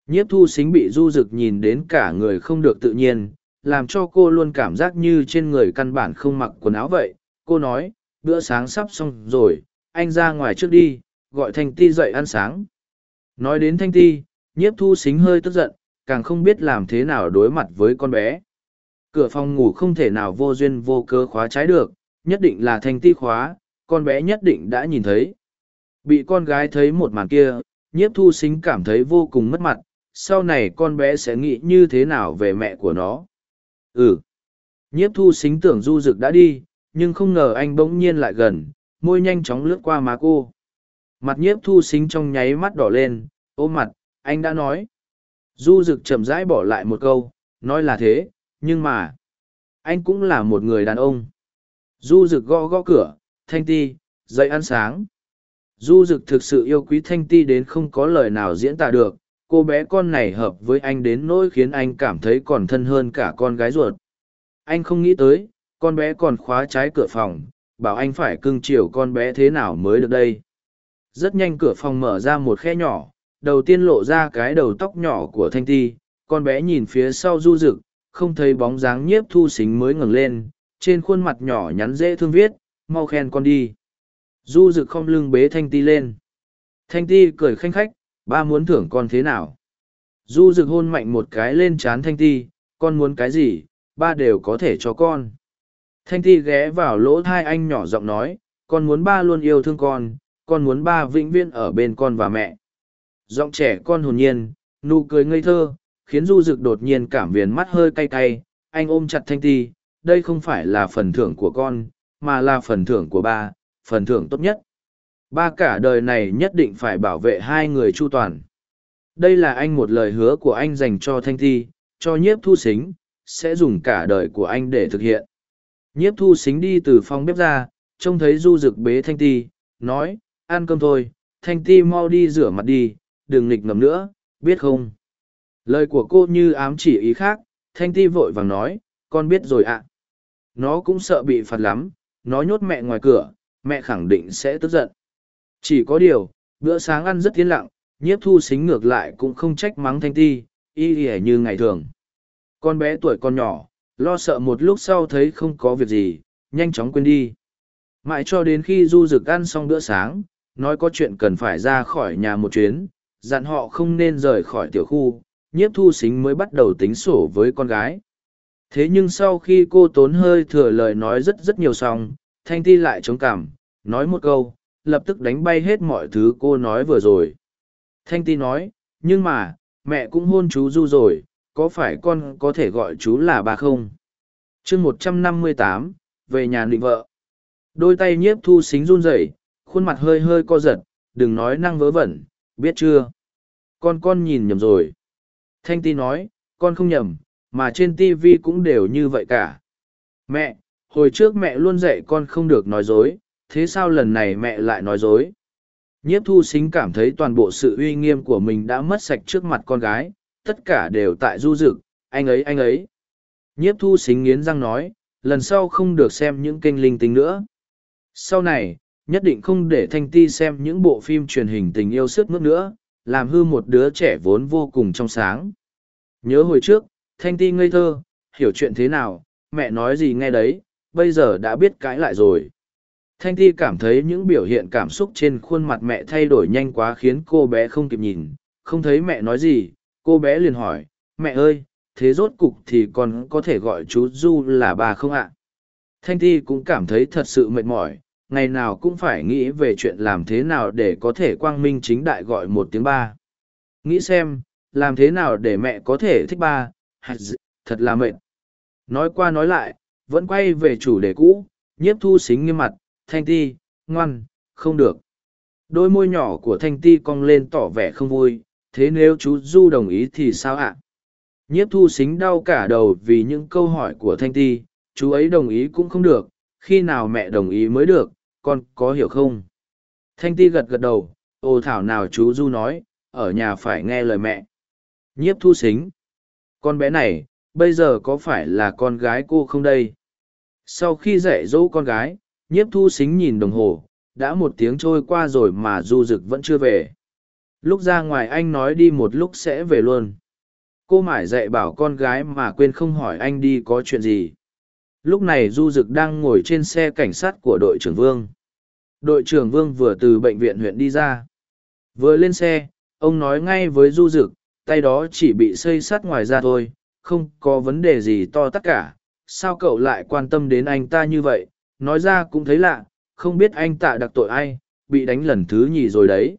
Nhiếp thu xính bị du rực nhìn đến cả người không được tự nhiên, làm cho cô luôn cảm giác như trên người căn bản không mặc quần áo vậy. Cô nói, bữa sáng sắp xong rồi, anh ra ngoài trước đi, gọi thanh ti dậy ăn sáng. Nói đến thanh ti, nhiếp thu xính hơi tức giận, càng không biết làm thế nào đối mặt với con bé. Cửa phòng ngủ không thể nào vô duyên vô cơ khóa trái được nhất định là thanh ti khóa, con bé nhất định đã nhìn thấy. Bị con gái thấy một màn kia, nhiếp thu xính cảm thấy vô cùng mất mặt, sau này con bé sẽ nghĩ như thế nào về mẹ của nó? Ừ. Nhiếp thu xính tưởng du Dực đã đi, nhưng không ngờ anh bỗng nhiên lại gần, môi nhanh chóng lướt qua má cô. Mặt nhiếp thu xính trong nháy mắt đỏ lên, ôm mặt, anh đã nói. Du Dực chậm rãi bỏ lại một câu, nói là thế, nhưng mà, anh cũng là một người đàn ông du rực gõ gõ cửa, thanh ti, dậy ăn sáng. Du rực thực sự yêu quý thanh ti đến không có lời nào diễn tả được, cô bé con này hợp với anh đến nỗi khiến anh cảm thấy còn thân hơn cả con gái ruột. Anh không nghĩ tới, con bé còn khóa trái cửa phòng, bảo anh phải cưng chiều con bé thế nào mới được đây. Rất nhanh cửa phòng mở ra một khe nhỏ, đầu tiên lộ ra cái đầu tóc nhỏ của thanh ti, con bé nhìn phía sau du rực không thấy bóng dáng nhiếp thu xính mới ngẩng lên trên khuôn mặt nhỏ nhắn dễ thương viết, mau khen con đi. Du rực không lưng bế thanh ti lên. Thanh ti cười khanh khách, ba muốn thưởng con thế nào? Du rực hôn mạnh một cái lên chán thanh ti, con muốn cái gì, ba đều có thể cho con. Thanh ti ghé vào lỗ thai anh nhỏ giọng nói, con muốn ba luôn yêu thương con con muốn ba vĩnh viễn ở bên con và mẹ. Giọng trẻ con hồn nhiên, nụ cười ngây thơ, khiến du rực đột nhiên cảm viền mắt hơi cay cay, anh ôm chặt thanh ti đây không phải là phần thưởng của con, mà là phần thưởng của ba, phần thưởng tốt nhất. Ba cả đời này nhất định phải bảo vệ hai người chu toàn. Đây là anh một lời hứa của anh dành cho thanh thi, cho nhiếp thu xính sẽ dùng cả đời của anh để thực hiện. Nhiếp thu xính đi từ phòng bếp ra, trông thấy du rực bế thanh ti nói, ăn cơm thôi, thanh ti mau đi rửa mặt đi, đừng nghịch ngầm nữa, biết không? Lời của cô như ám chỉ ý khác, thanh ti vội vàng nói, con biết rồi ạ nó cũng sợ bị phạt lắm, nó nhốt mẹ ngoài cửa, mẹ khẳng định sẽ tức giận. Chỉ có điều, bữa sáng ăn rất yên lặng, nhiếp thu xính ngược lại cũng không trách mắng thanh ti, y ỉa như ngày thường. Con bé tuổi con nhỏ, lo sợ một lúc sau thấy không có việc gì, nhanh chóng quên đi. Mãi cho đến khi du rực ăn xong bữa sáng, nói có chuyện cần phải ra khỏi nhà một chuyến, dặn họ không nên rời khỏi tiểu khu, nhiếp thu xính mới bắt đầu tính sổ với con gái thế nhưng sau khi cô tốn hơi thừa lời nói rất rất nhiều xong, thanh ti lại chống cảm nói một câu, lập tức đánh bay hết mọi thứ cô nói vừa rồi. Thanh ti nói, nhưng mà, mẹ cũng hôn chú du rồi, có phải con có thể gọi chú là bà không? Chương một trăm năm mươi tám, về nhà định vợ. Đôi tay nhiếp thu xính run rẩy, khuôn mặt hơi hơi co giật, đừng nói năng vớ vẩn, biết chưa? Con con nhìn nhầm rồi. Thanh ti nói, con không nhầm mà trên tv cũng đều như vậy cả. Mẹ, hồi trước mẹ luôn dạy con không được nói dối, thế sao lần này mẹ lại nói dối? Nhiếp thu xính cảm thấy toàn bộ sự uy nghiêm của mình đã mất sạch trước mặt con gái, tất cả đều tại du rực, anh ấy anh ấy. Nhiếp thu xính nghiến răng nói, lần sau không được xem những kênh linh tinh nữa. Sau này, nhất định không để thanh ti xem những bộ phim truyền hình tình yêu sức mướt nữa, làm hư một đứa trẻ vốn vô cùng trong sáng. Nhớ hồi trước thanh ti ngây thơ, hiểu chuyện thế nào, mẹ nói gì nghe đấy, bây giờ đã biết cãi lại rồi. Thanh ti cảm thấy những biểu hiện cảm xúc trên khuôn mặt mẹ thay đổi nhanh quá khiến cô bé không kịp nhìn, không thấy mẹ nói gì. Cô bé liền hỏi, mẹ ơi, thế rốt cục thì con có thể gọi chú du là bà không ạ? Thanh ti cũng cảm thấy thật sự mệt mỏi, ngày nào cũng phải nghĩ về chuyện làm thế nào để có thể quang minh chính đại gọi một tiếng ba. Nghĩ xem, làm thế nào để mẹ có thể thích ba thật là mệt. Nói qua nói lại, vẫn quay về chủ đề cũ, nhiếp thu xính nghiêm mặt, thanh ti, ngoan, không được. Đôi môi nhỏ của thanh ti cong lên tỏ vẻ không vui, thế nếu chú du đồng ý thì sao ạ? Nhiếp thu xính đau cả đầu vì những câu hỏi của thanh ti, chú ấy đồng ý cũng không được, khi nào mẹ đồng ý mới được, con có hiểu không? Thanh ti gật gật đầu, ồ thảo nào chú du nói, ở nhà phải nghe lời mẹ. Nhiếp thu xính con bé này, bây giờ có phải là con gái cô không đây? Sau khi dạy dỗ con gái, nhiếp thu xính nhìn đồng hồ, đã một tiếng trôi qua rồi mà du rực vẫn chưa về. Lúc ra ngoài anh nói đi một lúc sẽ về luôn. Cô mải dạy bảo con gái mà quên không hỏi anh đi có chuyện gì. Lúc này du rực đang ngồi trên xe cảnh sát của đội trưởng vương. Đội trưởng vương vừa từ bệnh viện huyện đi ra. Vừa lên xe, ông nói ngay với du rực tay đó chỉ bị xây sát ngoài ra thôi, không có vấn đề gì to tất cả. Sao cậu lại quan tâm đến anh ta như vậy? Nói ra cũng thấy lạ, không biết anh tạ đặc tội ai, bị đánh lần thứ nhì rồi đấy.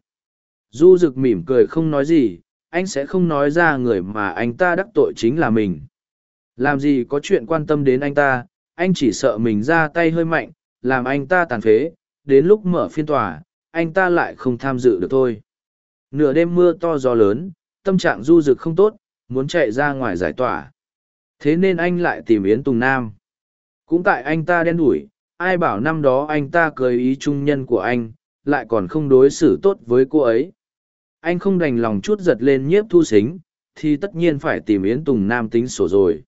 Du rực mỉm cười không nói gì, anh sẽ không nói ra người mà anh ta đắc tội chính là mình. Làm gì có chuyện quan tâm đến anh ta, anh chỉ sợ mình ra tay hơi mạnh, làm anh ta tàn phế, đến lúc mở phiên tòa, anh ta lại không tham dự được thôi. Nửa đêm mưa to gió lớn tâm trạng du rực không tốt, muốn chạy ra ngoài giải tỏa. Thế nên anh lại tìm yến tùng nam. Cũng tại anh ta đen đủi, ai bảo năm đó anh ta cười ý trung nhân của anh, lại còn không đối xử tốt với cô ấy. Anh không đành lòng chút giật lên nhiếp thu xính, thì tất nhiên phải tìm yến tùng nam tính sổ rồi.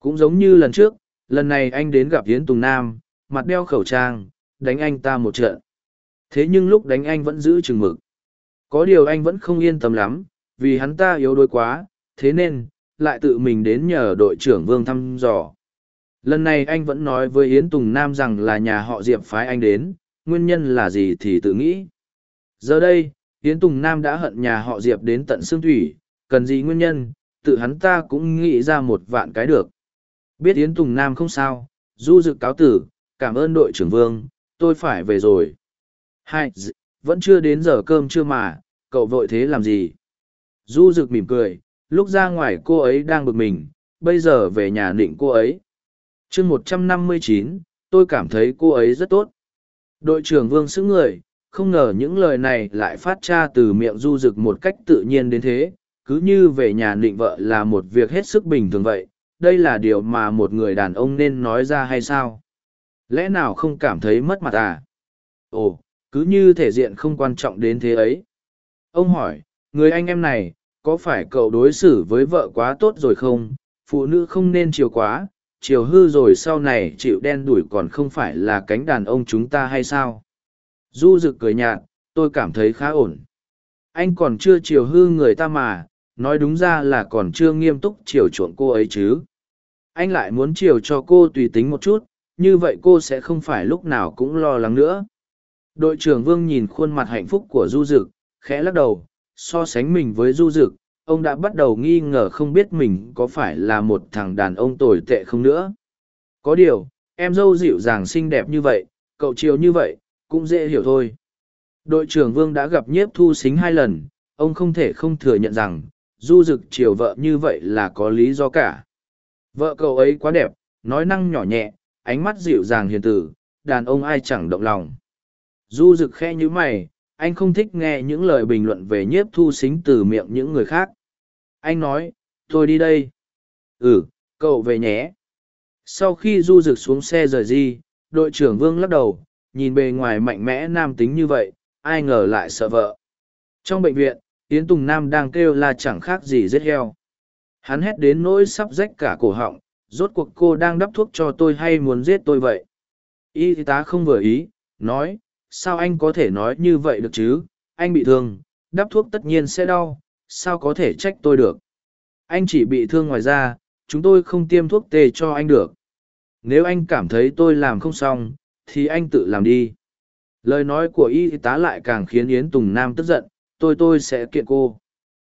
Cũng giống như lần trước, lần này anh đến gặp yến tùng nam, mặt đeo khẩu trang, đánh anh ta một trận. Thế nhưng lúc đánh anh vẫn giữ chừng mực. Có điều anh vẫn không yên tâm lắm vì hắn ta yếu đuối quá, thế nên, lại tự mình đến nhờ đội trưởng vương thăm dò. Lần này anh vẫn nói với yến tùng nam rằng là nhà họ diệp phái anh đến, nguyên nhân là gì thì tự nghĩ. Giờ đây, yến tùng nam đã hận nhà họ diệp đến tận xương thủy, cần gì nguyên nhân, tự hắn ta cũng nghĩ ra một vạn cái được. Biết yến tùng nam không sao, du dự cáo tử, cảm ơn đội trưởng vương, tôi phải về rồi. Hai, vẫn chưa đến giờ cơm chưa mà, cậu vội thế làm gì? Du rực mỉm cười, lúc ra ngoài cô ấy đang bực mình, bây giờ về nhà nịnh cô ấy. chương một trăm năm mươi chín, tôi cảm thấy cô ấy rất tốt. Đội trưởng Vương xứng người, không ngờ những lời này lại phát ra từ miệng du rực một cách tự nhiên đến thế, cứ như về nhà nịnh vợ là một việc hết sức bình thường vậy. Đây là điều mà một người đàn ông nên nói ra hay sao? Lẽ nào không cảm thấy mất mặt à? Ồ, cứ như thể diện không quan trọng đến thế ấy. Ông hỏi, người anh em này, có phải cậu đối xử với vợ quá tốt rồi không? Phụ nữ không nên chiều quá, chiều hư rồi sau này chịu đen đủi còn không phải là cánh đàn ông chúng ta hay sao? Du rực cười nhạt, tôi cảm thấy khá ổn. Anh còn chưa chiều hư người ta mà, nói đúng ra là còn chưa nghiêm túc chiều chuộng cô ấy chứ. Anh lại muốn chiều cho cô tùy tính một chút, như vậy cô sẽ không phải lúc nào cũng lo lắng nữa. Đội trưởng Vương nhìn khuôn mặt hạnh phúc của Du Dực, khẽ lắc đầu, so sánh mình với Du Dực, ông đã bắt đầu nghi ngờ không biết mình có phải là một thằng đàn ông tồi tệ không nữa. Có điều, em dâu dịu dàng xinh đẹp như vậy, cậu chiều như vậy, cũng dễ hiểu thôi. Đội trưởng Vương đã gặp nhiếp thu xính hai lần, ông không thể không thừa nhận rằng, du dực chiều vợ như vậy là có lý do cả. Vợ cậu ấy quá đẹp, nói năng nhỏ nhẹ, ánh mắt dịu dàng hiền tử, đàn ông ai chẳng động lòng. Du rực khe như mày, anh không thích nghe những lời bình luận về nhiếp thu xính từ miệng những người khác. Anh nói, tôi đi đây. Ừ, cậu về nhé. Sau khi du rực xuống xe rời đi, đội trưởng Vương lắc đầu, nhìn bề ngoài mạnh mẽ nam tính như vậy, ai ngờ lại sợ vợ. Trong bệnh viện, Yến Tùng Nam đang kêu là chẳng khác gì giết heo. Hắn hét đến nỗi sắp rách cả cổ họng, rốt cuộc cô đang đắp thuốc cho tôi hay muốn giết tôi vậy? Y tá không vừa ý, nói, sao anh có thể nói như vậy được chứ? Anh bị thương đắp thuốc tất nhiên sẽ đau sao có thể trách tôi được? Anh chỉ bị thương ngoài ra, chúng tôi không tiêm thuốc tê cho anh được. Nếu anh cảm thấy tôi làm không xong thì anh tự làm đi. Lời nói của y tá lại càng khiến yến tùng nam tức giận tôi tôi sẽ kiện cô.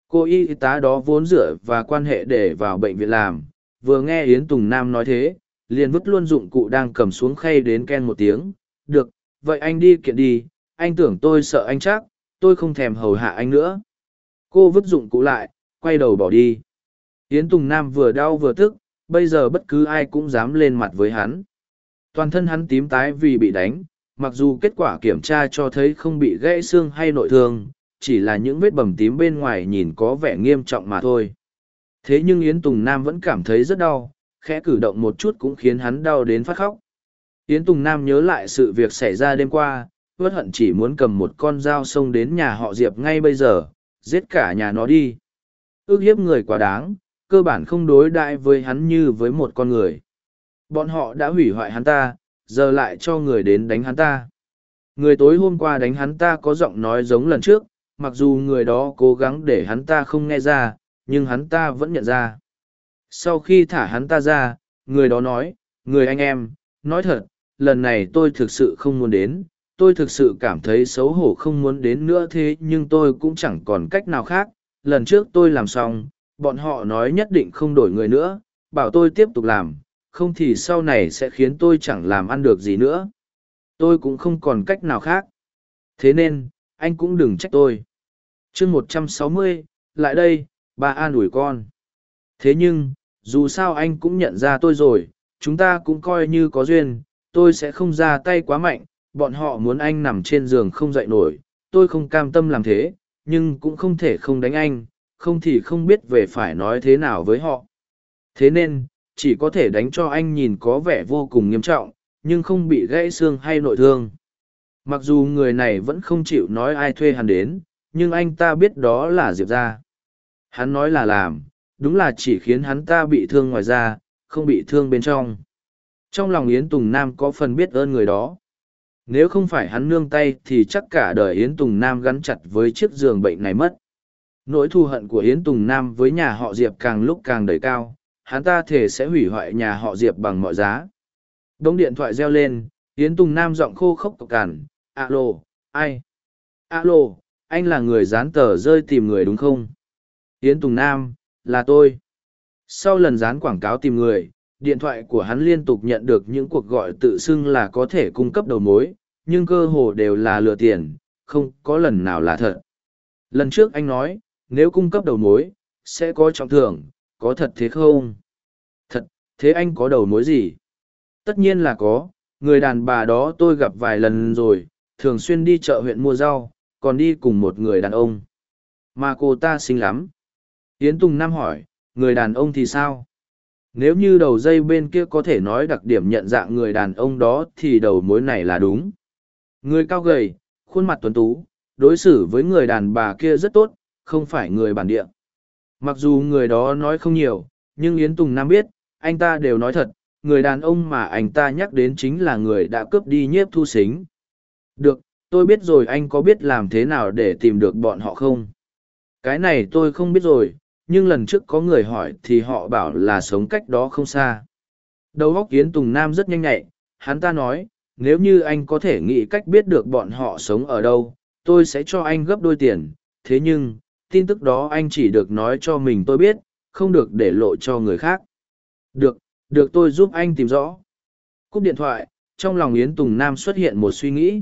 Cô y tá đó vốn dựa và quan hệ để vào bệnh viện làm vừa nghe yến tùng nam nói thế liền vứt luôn dụng cụ đang cầm xuống khay đến ken một tiếng. Được vậy anh đi kiện đi, anh tưởng tôi sợ anh chắc, tôi không thèm hầu hạ anh nữa. Cô vứt dụng cụ lại, quay đầu bỏ đi. Yến Tùng Nam vừa đau vừa tức, bây giờ bất cứ ai cũng dám lên mặt với hắn. Toàn thân hắn tím tái vì bị đánh, mặc dù kết quả kiểm tra cho thấy không bị gãy xương hay nội thương, chỉ là những vết bầm tím bên ngoài nhìn có vẻ nghiêm trọng mà thôi. Thế nhưng Yến Tùng Nam vẫn cảm thấy rất đau, khẽ cử động một chút cũng khiến hắn đau đến phát khóc. Yến Tùng Nam nhớ lại sự việc xảy ra đêm qua, vớt hận chỉ muốn cầm một con dao xông đến nhà họ Diệp ngay bây giờ, giết cả nhà nó đi. Ước hiếp người quá đáng, cơ bản không đối đại với hắn như với một con người. Bọn họ đã hủy hoại hắn ta, giờ lại cho người đến đánh hắn ta. Người tối hôm qua đánh hắn ta có giọng nói giống lần trước, mặc dù người đó cố gắng để hắn ta không nghe ra, nhưng hắn ta vẫn nhận ra. Sau khi thả hắn ta ra, người đó nói, người anh em, nói thật, lần này tôi thực sự không muốn đến, tôi thực sự cảm thấy xấu hổ không muốn đến nữa thế nhưng tôi cũng chẳng còn cách nào khác. Lần trước tôi làm xong, bọn họ nói nhất định không đổi người nữa, bảo tôi tiếp tục làm, không thì sau này sẽ khiến tôi chẳng làm ăn được gì nữa. Tôi cũng không còn cách nào khác. Thế nên, anh cũng đừng trách tôi. Chương một trăm sáu mươi, lại đây, bà an ủi con. Thế nhưng, dù sao anh cũng nhận ra tôi rồi, chúng ta cũng coi như có duyên tôi sẽ không ra tay quá mạnh, bọn họ muốn anh nằm trên giường không dậy nổi, tôi không cam tâm làm thế, nhưng cũng không thể không đánh anh, không thì không biết về phải nói thế nào với họ. Thế nên, chỉ có thể đánh cho anh nhìn có vẻ vô cùng nghiêm trọng, nhưng không bị gãy xương hay nội thương. Mặc dù người này vẫn không chịu nói ai thuê hắn đến, nhưng anh ta biết đó là Diệp ra. Hắn nói là làm, đúng là chỉ khiến hắn ta bị thương ngoài da, không bị thương bên trong. Trong lòng Yến Tùng Nam có phần biết ơn người đó. Nếu không phải hắn nương tay thì chắc cả đời Yến Tùng Nam gắn chặt với chiếc giường bệnh này mất. Nỗi thù hận của Yến Tùng Nam với nhà họ Diệp càng lúc càng đầy cao, hắn ta thể sẽ hủy hoại nhà họ Diệp bằng mọi giá. Đông điện thoại reo lên, Yến Tùng Nam giọng khô khốc cộc cằn, alo, ai? Alo, anh là người dán tờ rơi tìm người đúng không? Yến Tùng Nam, là tôi. Sau lần dán quảng cáo tìm người, điện thoại của hắn liên tục nhận được những cuộc gọi tự xưng là có thể cung cấp đầu mối, nhưng cơ hồ đều là lừa tiền, không có lần nào là thật. Lần trước anh nói, nếu cung cấp đầu mối, sẽ có trọng thưởng, có thật thế không? Thật, thế anh có đầu mối gì? Tất nhiên là có, người đàn bà đó tôi gặp vài lần rồi, thường xuyên đi chợ huyện mua rau, còn đi cùng một người đàn ông. Mà cô ta xinh lắm. Yến Tùng Nam hỏi, người đàn ông thì sao? Nếu như đầu dây bên kia có thể nói đặc điểm nhận dạng người đàn ông đó thì đầu mối này là đúng. Người cao gầy, khuôn mặt tuấn tú, đối xử với người đàn bà kia rất tốt, không phải người bản địa. Mặc dù người đó nói không nhiều, nhưng Yến Tùng Nam biết, anh ta đều nói thật, người đàn ông mà anh ta nhắc đến chính là người đã cướp đi nhiếp thu xính. Được, tôi biết rồi anh có biết làm thế nào để tìm được bọn họ không? Cái này tôi không biết rồi, nhưng lần trước có người hỏi thì họ bảo là sống cách đó không xa. Đầu óc Yến Tùng Nam rất nhanh nhạy, hắn ta nói, nếu như anh có thể nghĩ cách biết được bọn họ sống ở đâu, tôi sẽ cho anh gấp đôi tiền. Thế nhưng, tin tức đó anh chỉ được nói cho mình tôi biết, không được để lộ cho người khác. Được, được tôi giúp anh tìm rõ. Cúp điện thoại, trong lòng Yến Tùng Nam xuất hiện một suy nghĩ.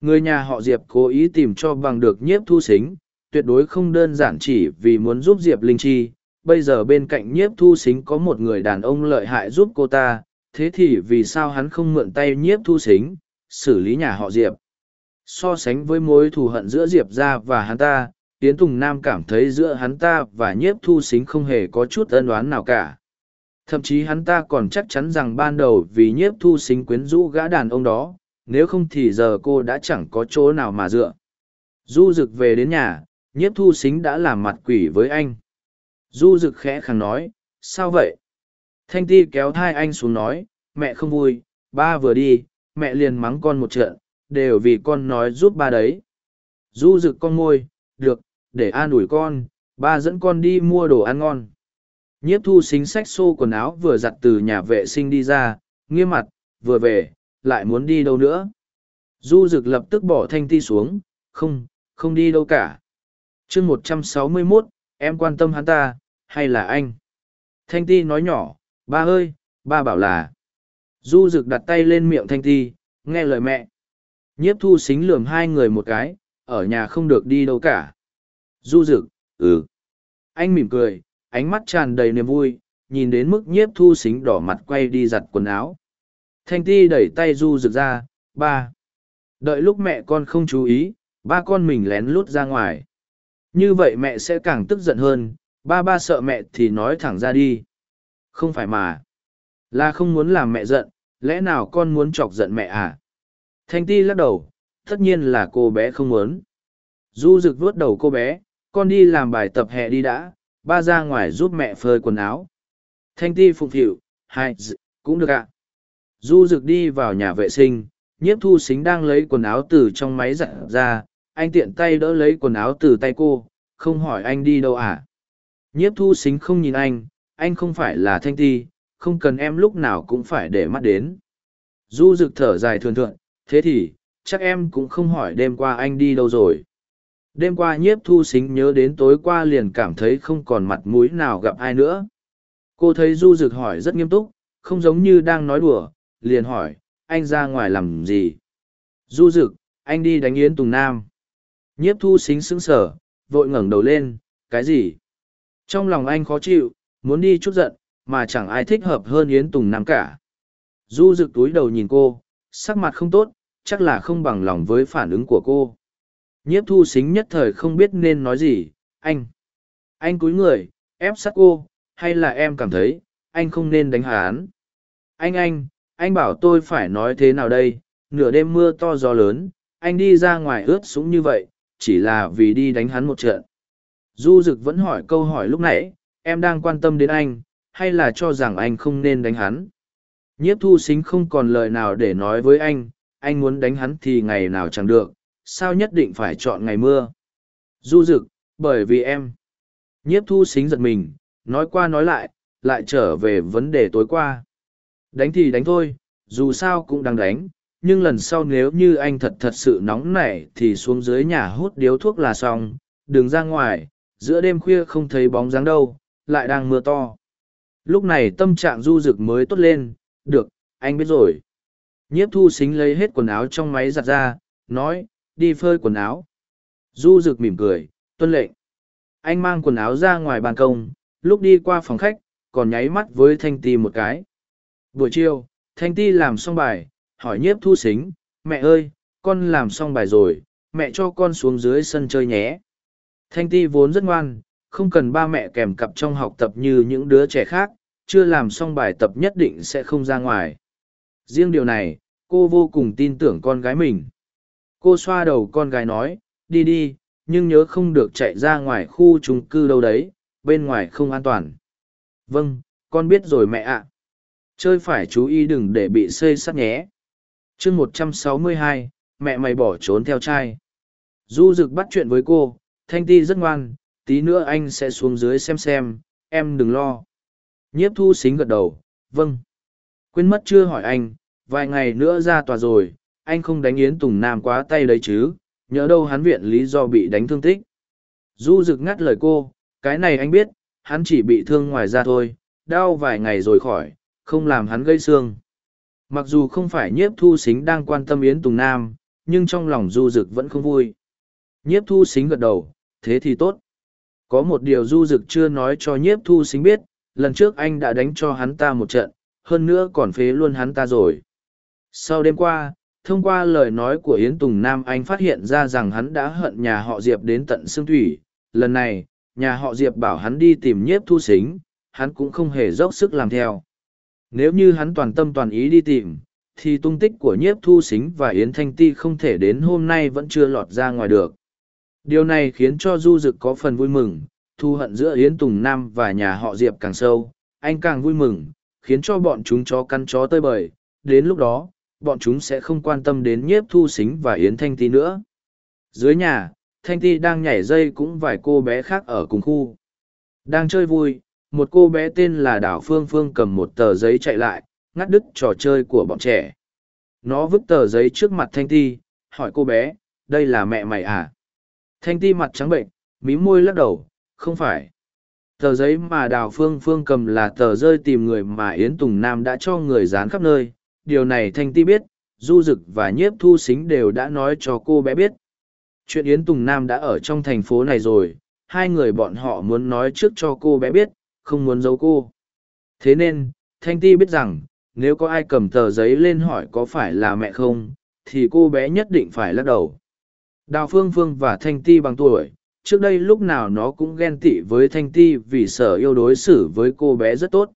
Người nhà họ Diệp cố ý tìm cho bằng được nhiếp thu xính, tuyệt đối không đơn giản chỉ vì muốn giúp Diệp Linh Chi. Bây giờ bên cạnh nhiếp thu xính có một người đàn ông lợi hại giúp cô ta, thế thì vì sao hắn không mượn tay nhiếp thu xính, xử lý nhà họ Diệp? So sánh với mối thù hận giữa Diệp ra và hắn ta, Tiến Tùng Nam cảm thấy giữa hắn ta và nhiếp thu xính không hề có chút ân oán nào cả. Thậm chí hắn ta còn chắc chắn rằng ban đầu vì nhiếp thu xính quyến rũ gã đàn ông đó, nếu không thì giờ cô đã chẳng có chỗ nào mà dựa. Du rực về đến nhà, nhiếp thu xính đã làm mặt quỷ với anh. Du rực khẽ khàng nói, sao vậy? Thanh ti kéo thai anh xuống nói, mẹ không vui, ba vừa đi, mẹ liền mắng con một trận, đều vì con nói giúp ba đấy. Du rực con môi, được, để an ủi con, ba dẫn con đi mua đồ ăn ngon. Nhiếp thu xính sách xô quần áo vừa giặt từ nhà vệ sinh đi ra, nghiêm mặt, vừa về, lại muốn đi đâu nữa. Du rực lập tức bỏ thanh ti xuống, không, không đi đâu cả chương một trăm sáu mươi mốt em quan tâm hắn ta, hay là anh? Thanh ti nói nhỏ, ba ơi, ba bảo là. Du rực đặt tay lên miệng thanh ti, nghe lời mẹ. Nhiếp thu xính lườm hai người một cái, ở nhà không được đi đâu cả. Du rực, ừ. Anh mỉm cười, ánh mắt tràn đầy niềm vui, nhìn đến mức nhiếp thu xính đỏ mặt quay đi giặt quần áo. Thanh ti đẩy tay du rực ra, ba. Đợi lúc mẹ con không chú ý, ba con mình lén lút ra ngoài. Như vậy mẹ sẽ càng tức giận hơn, ba ba sợ mẹ thì nói thẳng ra đi. Không phải mà. Là không muốn làm mẹ giận, lẽ nào con muốn chọc giận mẹ à? Thanh ti lắc đầu, tất nhiên là cô bé không muốn. Du rực vuốt đầu cô bé, con đi làm bài tập hè đi đã, ba ra ngoài giúp mẹ phơi quần áo. Thanh ti phụng phịu, hai, cũng được ạ. Du rực đi vào nhà vệ sinh, nhiếp thu xính đang lấy quần áo từ trong máy giặt ra, anh tiện tay đỡ lấy quần áo từ tay cô, không hỏi anh đi đâu à. Nhiếp thu xính không nhìn anh, anh không phải là thanh ti, không cần em lúc nào cũng phải để mắt đến. Du rực thở dài thường thượng, thế thì, chắc em cũng không hỏi đêm qua anh đi đâu rồi. Đêm qua nhiếp thu xính nhớ đến tối qua liền cảm thấy không còn mặt mũi nào gặp ai nữa. Cô thấy du rực hỏi rất nghiêm túc, không giống như đang nói đùa, liền hỏi, anh ra ngoài làm gì? Du rực, anh đi đánh Yến Tùng Nam. Nhiếp thu xính sững sở, vội ngẩng đầu lên, cái gì? Trong lòng anh khó chịu, muốn đi chút giận, mà chẳng ai thích hợp hơn Yến Tùng Nam cả. Du rực túi đầu nhìn cô, sắc mặt không tốt, chắc là không bằng lòng với phản ứng của cô. Nhiếp thu xính nhất thời không biết nên nói gì, anh. Anh cúi người, ép sát cô, hay là em cảm thấy, anh không nên đánh hán. Anh anh, anh bảo tôi phải nói thế nào đây, nửa đêm mưa to gió lớn, anh đi ra ngoài ướt sũng như vậy, chỉ là vì đi đánh hắn một trận. Du Dực vẫn hỏi câu hỏi lúc nãy, em đang quan tâm đến anh, hay là cho rằng anh không nên đánh hắn. Nhiếp thu xính không còn lời nào để nói với anh, anh muốn đánh hắn thì ngày nào chẳng được, sao nhất định phải chọn ngày mưa. Du Dực, bởi vì em. Nhiếp thu xính giật mình, nói qua nói lại, lại trở về vấn đề tối qua. Đánh thì đánh thôi, dù sao cũng đang đánh, nhưng lần sau nếu như anh thật thật sự nóng nảy thì xuống dưới nhà hút điếu thuốc là xong, đừng ra ngoài, giữa đêm khuya không thấy bóng dáng đâu, lại đang mưa to. Lúc này tâm trạng du rực mới tốt lên, được, anh biết rồi. Nhiếp thu xính lấy hết quần áo trong máy giặt ra, nói, đi phơi quần áo. Du rực mỉm cười, tuân lệnh. Anh mang quần áo ra ngoài ban công, lúc đi qua phòng khách, còn nháy mắt với Thanh Ti một cái. Buổi chiều, Thanh Ti làm xong bài, hỏi nhiếp thu xính, mẹ ơi, con làm xong bài rồi, mẹ cho con xuống dưới sân chơi nhé. Thanh Ti vốn rất ngoan, không cần ba mẹ kèm cặp trong học tập như những đứa trẻ khác, chưa làm xong bài tập nhất định sẽ không ra ngoài. Riêng điều này, cô vô cùng tin tưởng con gái mình. Cô xoa đầu con gái nói, đi đi, nhưng nhớ không được chạy ra ngoài khu chung cư đâu đấy, bên ngoài không an toàn. Vâng, con biết rồi mẹ ạ. Chơi phải chú ý đừng để bị xây sắt nhé chương một trăm sáu mươi hai, mẹ mày bỏ trốn theo trai. Du rực bắt chuyện với cô, Thanh Ti rất ngoan, tí nữa anh sẽ xuống dưới xem xem, em đừng lo. Nhiếp thu xính gật đầu, vâng. Quên mất chưa hỏi anh, vài ngày nữa ra tòa rồi, anh không đánh Yến Tùng Nam quá tay đấy chứ, nhớ đâu hắn viện lý do bị đánh thương tích. Du rực ngắt lời cô, cái này anh biết, hắn chỉ bị thương ngoài ra thôi, đau vài ngày rồi khỏi, không làm hắn gây xương. Mặc dù không phải nhiếp thu xính đang quan tâm Yến Tùng Nam, nhưng trong lòng du Dực vẫn không vui. Nhiếp thu xính gật đầu, thế thì tốt. Có một điều du Dực chưa nói cho nhiếp thu xính biết, lần trước anh đã đánh cho hắn ta một trận, hơn nữa còn phế luôn hắn ta rồi. Sau đêm qua, thông qua lời nói của Yến Tùng Nam anh phát hiện ra rằng hắn đã hận nhà họ Diệp đến tận xương thủy. Lần này, nhà họ Diệp bảo hắn đi tìm nhiếp thu xính, hắn cũng không hề dốc sức làm theo. Nếu như hắn toàn tâm toàn ý đi tìm, thì tung tích của nhiếp thu xính và Yến Thanh Ti không thể đến hôm nay vẫn chưa lọt ra ngoài được. Điều này khiến cho Du Dực có phần vui mừng, thu hận giữa Yến Tùng Nam và nhà họ Diệp càng sâu, anh càng vui mừng, khiến cho bọn chúng chó căn chó tơi bời. Đến lúc đó, bọn chúng sẽ không quan tâm đến nhiếp thu xính và Yến Thanh Ti nữa. Dưới nhà, Thanh Ti đang nhảy dây cũng vài cô bé khác ở cùng khu. Đang chơi vui, một cô bé tên là Đảo Phương Phương cầm một tờ giấy chạy lại, ngắt đứt trò chơi của bọn trẻ. Nó vứt tờ giấy trước mặt Thanh Ti, hỏi cô bé, đây là mẹ mày à? Thanh Ti mặt trắng bệnh, mí môi lắc đầu, không phải. Tờ giấy mà Đào Phương Phương cầm là tờ rơi tìm người mà Yến Tùng Nam đã cho người dán khắp nơi. Điều này Thanh Ti biết, Du Dực và Nhiếp Thu Xính đều đã nói cho cô bé biết. Chuyện Yến Tùng Nam đã ở trong thành phố này rồi, hai người bọn họ muốn nói trước cho cô bé biết, không muốn giấu cô. Thế nên, Thanh Ti biết rằng, nếu có ai cầm tờ giấy lên hỏi có phải là mẹ không, thì cô bé nhất định phải lắc đầu. Đào Phương Phương và Thanh Ti bằng tuổi, trước đây lúc nào nó cũng ghen tị với Thanh Ti vì sở yêu đối xử với cô bé rất tốt.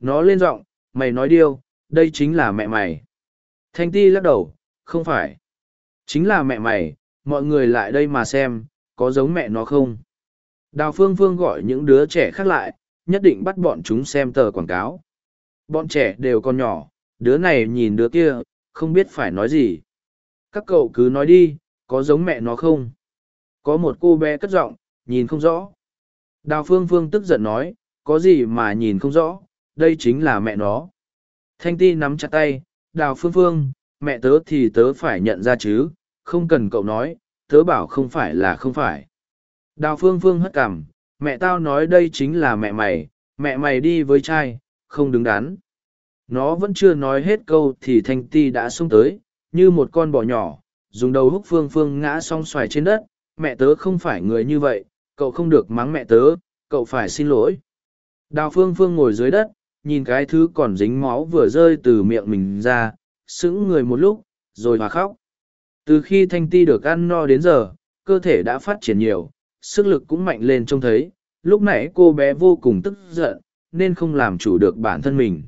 Nó lên giọng, mày nói điêu, đây chính là mẹ mày. Thanh Ti lắc đầu, không phải. Chính là mẹ mày, mọi người lại đây mà xem, có giống mẹ nó không? Đào Phương Phương gọi những đứa trẻ khác lại, nhất định bắt bọn chúng xem tờ quảng cáo. Bọn trẻ đều còn nhỏ, đứa này nhìn đứa kia, không biết phải nói gì. Các cậu cứ nói đi, có giống mẹ nó không? Có một cô bé cất giọng, nhìn không rõ. Đào Phương Phương tức giận nói, có gì mà nhìn không rõ, đây chính là mẹ nó. Thanh Ti nắm chặt tay, Đào Phương Phương, mẹ tớ thì tớ phải nhận ra chứ, không cần cậu nói, tớ bảo không phải là không phải. Đào Phương Phương hất cằm, mẹ tao nói đây chính là mẹ mày, mẹ mày đi với trai, không đứng đắn. Nó vẫn chưa nói hết câu thì Thanh Ti đã xông tới, như một con bò nhỏ, dùng đầu húc phương phương ngã song xoài trên đất. Mẹ tớ không phải người như vậy cậu không được mắng mẹ tớ cậu phải xin lỗi. Đào phương phương ngồi dưới đất nhìn cái thứ còn dính máu vừa rơi từ miệng mình ra sững người một lúc rồi hòa khóc. Từ khi thanh ti được ăn no đến giờ cơ thể đã phát triển nhiều sức lực cũng mạnh lên trông thấy lúc nãy cô bé vô cùng tức giận nên không làm chủ được bản thân mình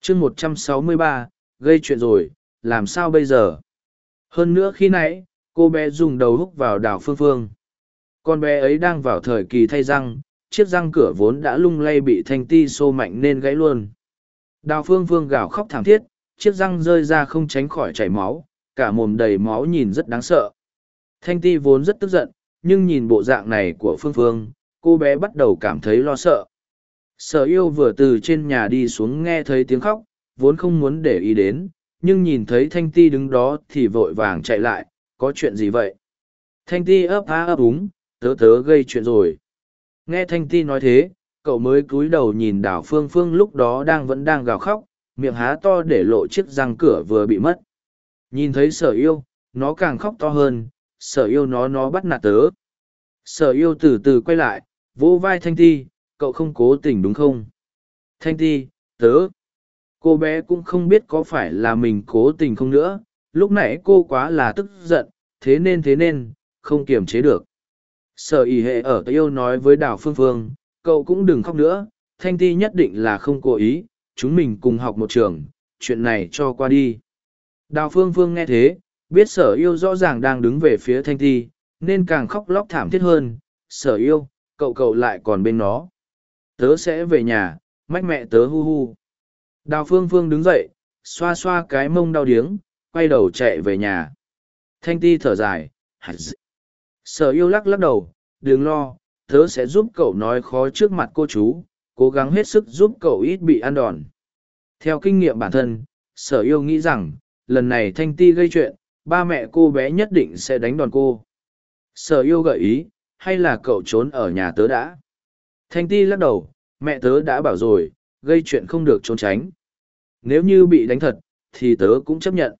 chương một trăm sáu mươi ba gây chuyện rồi làm sao bây giờ hơn nữa khi nãy, cô bé dùng đầu húc vào đào phương phương. Con bé ấy đang vào thời kỳ thay răng, chiếc răng cửa vốn đã lung lay bị thanh ti xô mạnh nên gãy luôn. Đào phương phương gào khóc thảm thiết, chiếc răng rơi ra không tránh khỏi chảy máu, cả mồm đầy máu nhìn rất đáng sợ. Thanh ti vốn rất tức giận, nhưng nhìn bộ dạng này của phương phương, cô bé bắt đầu cảm thấy lo sợ. Sở yêu vừa từ trên nhà đi xuống nghe thấy tiếng khóc, vốn không muốn để ý đến, nhưng nhìn thấy thanh ti đứng đó thì vội vàng chạy lại có chuyện gì vậy? Thanh ti ấp á ấp úng tớ tớ gây chuyện rồi. Nghe thanh ti nói thế cậu mới cúi đầu nhìn đảo phương phương lúc đó đang vẫn đang gào khóc miệng há to để lộ chiếc răng cửa vừa bị mất. Nhìn thấy sở yêu nó càng khóc to hơn sở yêu nó nó bắt nạt tớ Sở yêu từ từ quay lại, vỗ vai Thanh Ti, cậu không cố tình đúng không? Thanh Ti, tớ. Cô bé cũng không biết có phải là mình cố tình không nữa, lúc nãy cô quá là tức giận, thế nên thế nên, không kiềm chế được. Sở ỉ hệ ở yêu nói với Đào Phương Phương, cậu cũng đừng khóc nữa, Thanh Ti nhất định là không cố ý, chúng mình cùng học một trường, chuyện này cho qua đi. Đào Phương Phương nghe thế, biết sở yêu rõ ràng đang đứng về phía Thanh Ti, nên càng khóc lóc thảm thiết hơn. Sở yêu, cậu cậu lại còn bên nó. Tớ sẽ về nhà, mách mẹ tớ hu hu. Đào Phương Phương đứng dậy, xoa xoa cái mông đau điếng, quay đầu chạy về nhà. Thanh Ti thở dài, sở yêu lắc lắc đầu, đừng lo, tớ sẽ giúp cậu nói khó trước mặt cô chú, cố gắng hết sức giúp cậu ít bị ăn đòn. Theo kinh nghiệm bản thân, sở yêu nghĩ rằng, lần này Thanh Ti gây chuyện, ba mẹ cô bé nhất định sẽ đánh đòn cô. Sở yêu gợi ý, hay là cậu trốn ở nhà tớ đã? Thanh Ti lắc đầu, mẹ tớ đã bảo rồi, gây chuyện không được trốn tránh. Nếu như bị đánh thật, thì tớ cũng chấp nhận.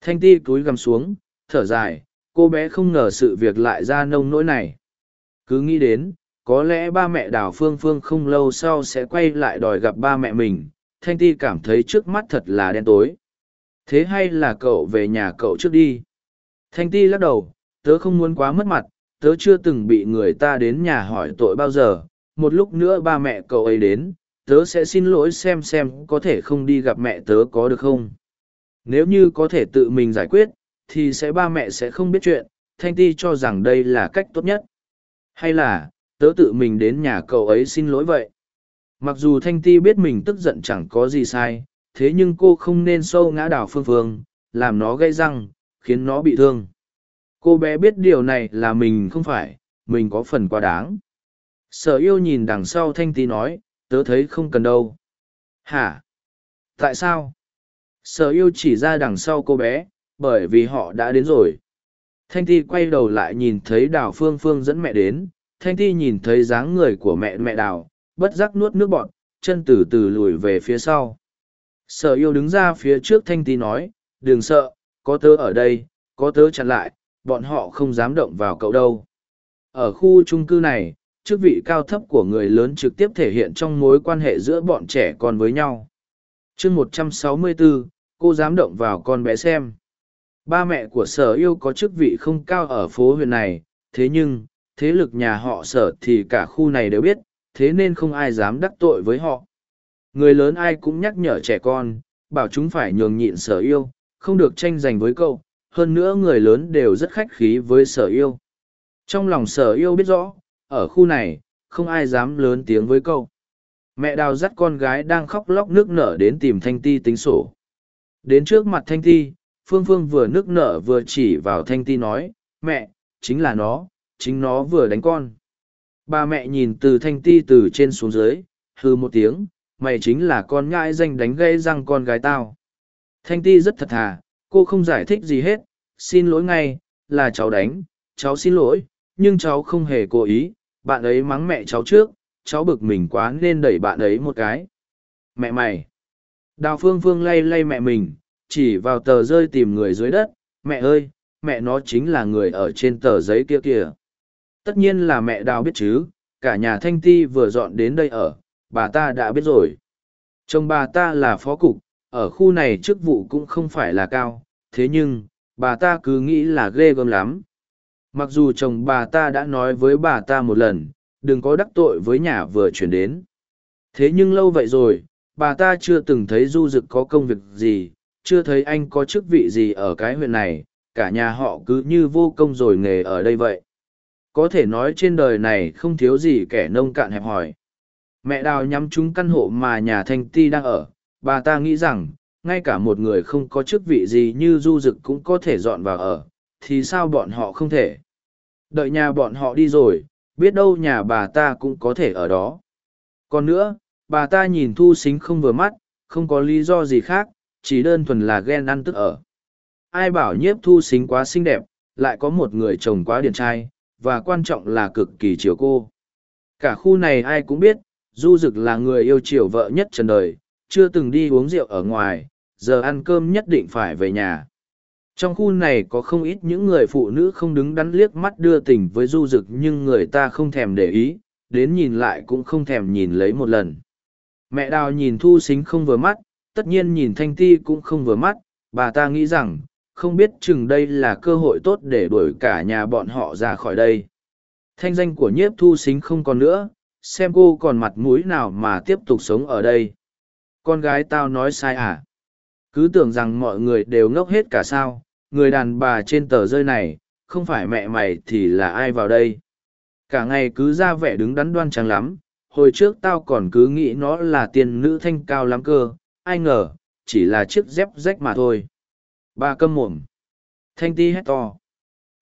Thanh Ti cúi gằm xuống, thở dài, cô bé không ngờ sự việc lại ra nông nỗi này. Cứ nghĩ đến, có lẽ ba mẹ đào phương phương không lâu sau sẽ quay lại đòi gặp ba mẹ mình, Thanh Ti cảm thấy trước mắt thật là đen tối. Thế hay là cậu về nhà cậu trước đi? Thanh Ti lắc đầu, tớ không muốn quá mất mặt, tớ chưa từng bị người ta đến nhà hỏi tội bao giờ. Một lúc nữa ba mẹ cậu ấy đến, tớ sẽ xin lỗi xem xem có thể không đi gặp mẹ tớ có được không. Nếu như có thể tự mình giải quyết, thì sẽ ba mẹ sẽ không biết chuyện, Thanh Ti cho rằng đây là cách tốt nhất. Hay là, tớ tự mình đến nhà cậu ấy xin lỗi vậy? Mặc dù Thanh Ti biết mình tức giận chẳng có gì sai, thế nhưng cô không nên sâu ngã đảo phương phương, làm nó gây răng, khiến nó bị thương. Cô bé biết điều này là mình không phải, mình có phần quá đáng. Sở yêu nhìn đằng sau Thanh Ti nói, tớ thấy không cần đâu. Hả? Tại sao? Sở yêu chỉ ra đằng sau cô bé, bởi vì họ đã đến rồi. Thanh Ti quay đầu lại nhìn thấy đào phương phương dẫn mẹ đến, Thanh Ti nhìn thấy dáng người của mẹ mẹ đào, bất giác nuốt nước bọn, chân từ từ lùi về phía sau. Sở yêu đứng ra phía trước Thanh Ti nói, đừng sợ, có tớ ở đây, có tớ chặn lại, bọn họ không dám động vào cậu đâu. Ở khu trung cư này, chức vị cao thấp của người lớn trực tiếp thể hiện trong mối quan hệ giữa bọn trẻ con với nhau. chương 164, cô dám động vào con bé xem. Ba mẹ của sở yêu có chức vị không cao ở phố huyện này, thế nhưng, thế lực nhà họ sở thì cả khu này đều biết, thế nên không ai dám đắc tội với họ. Người lớn ai cũng nhắc nhở trẻ con, bảo chúng phải nhường nhịn sở yêu, không được tranh giành với cậu, hơn nữa người lớn đều rất khách khí với sở yêu. Trong lòng sở yêu biết rõ, ở khu này, không ai dám lớn tiếng với cậu. Mẹ đào dắt con gái đang khóc lóc nước nở đến tìm Thanh Ti tính sổ. Đến trước mặt Thanh Ti, Phương Phương vừa nước nở vừa chỉ vào Thanh Ti nói, mẹ, chính là nó, chính nó vừa đánh con. Ba mẹ nhìn từ Thanh Ti từ trên xuống dưới, hư một tiếng, mày chính là con nhãi danh đánh gây răng con gái tao. Thanh Ti rất thật thà, cô không giải thích gì hết, xin lỗi ngay, là cháu đánh, cháu xin lỗi, nhưng cháu không hề cố ý, bạn ấy mắng mẹ cháu trước, cháu bực mình quá nên đẩy bạn ấy một cái. Mẹ mày! Đào phương phương lay lay mẹ mình, chỉ vào tờ rơi tìm người dưới đất, mẹ ơi, mẹ nó chính là người ở trên tờ giấy kia kìa. Tất nhiên là mẹ đào biết chứ, cả nhà thanh ti vừa dọn đến đây ở, bà ta đã biết rồi. Chồng bà ta là phó cục, ở khu này chức vụ cũng không phải là cao, thế nhưng, bà ta cứ nghĩ là ghê gớm lắm. Mặc dù chồng bà ta đã nói với bà ta một lần, đừng có đắc tội với nhà vừa chuyển đến. Thế nhưng lâu vậy rồi, bà ta chưa từng thấy du dực có công việc gì, chưa thấy anh có chức vị gì ở cái huyện này, cả nhà họ cứ như vô công rồi nghề ở đây vậy. Có thể nói trên đời này không thiếu gì kẻ nông cạn hẹp hòi. Mẹ đào nhắm chúng căn hộ mà nhà thanh ti đang ở, bà ta nghĩ rằng, ngay cả một người không có chức vị gì như du dực cũng có thể dọn vào ở, thì sao bọn họ không thể? Đợi nhà bọn họ đi rồi, biết đâu nhà bà ta cũng có thể ở đó. Còn nữa, bà ta nhìn thu xính không vừa mắt, không có lý do gì khác, chỉ đơn thuần là ghen ăn tức ở. Ai bảo nhiếp thu xính quá xinh đẹp, lại có một người chồng quá điển trai, và quan trọng là cực kỳ chiều cô. Cả khu này ai cũng biết, Du Dực là người yêu chiều vợ nhất trần đời, chưa từng đi uống rượu ở ngoài, giờ ăn cơm nhất định phải về nhà. trong khu này có không ít những người phụ nữ không đứng đắn liếc mắt đưa tình với du Dực, nhưng người ta không thèm để ý đến nhìn lại cũng không thèm nhìn lấy một lần mẹ đào nhìn thu xính không vừa mắt tất nhiên nhìn thanh ti cũng không vừa mắt bà ta nghĩ rằng không biết chừng đây là cơ hội tốt để đuổi cả nhà bọn họ ra khỏi đây thanh danh của nhiếp thu xính không còn nữa xem cô còn mặt mũi nào mà tiếp tục sống ở đây. Con gái tao nói sai à? Cứ tưởng rằng mọi người đều ngốc hết cả sao, người đàn bà trên tờ rơi này, không phải mẹ mày thì là ai vào đây? Cả ngày cứ ra vẻ đứng đắn đoan trắng lắm, hồi trước tao còn cứ nghĩ nó là tiền nữ thanh cao lắm cơ, ai ngờ, chỉ là chiếc dép rách mà thôi. Ba câm mồm. Thanh ti hét to.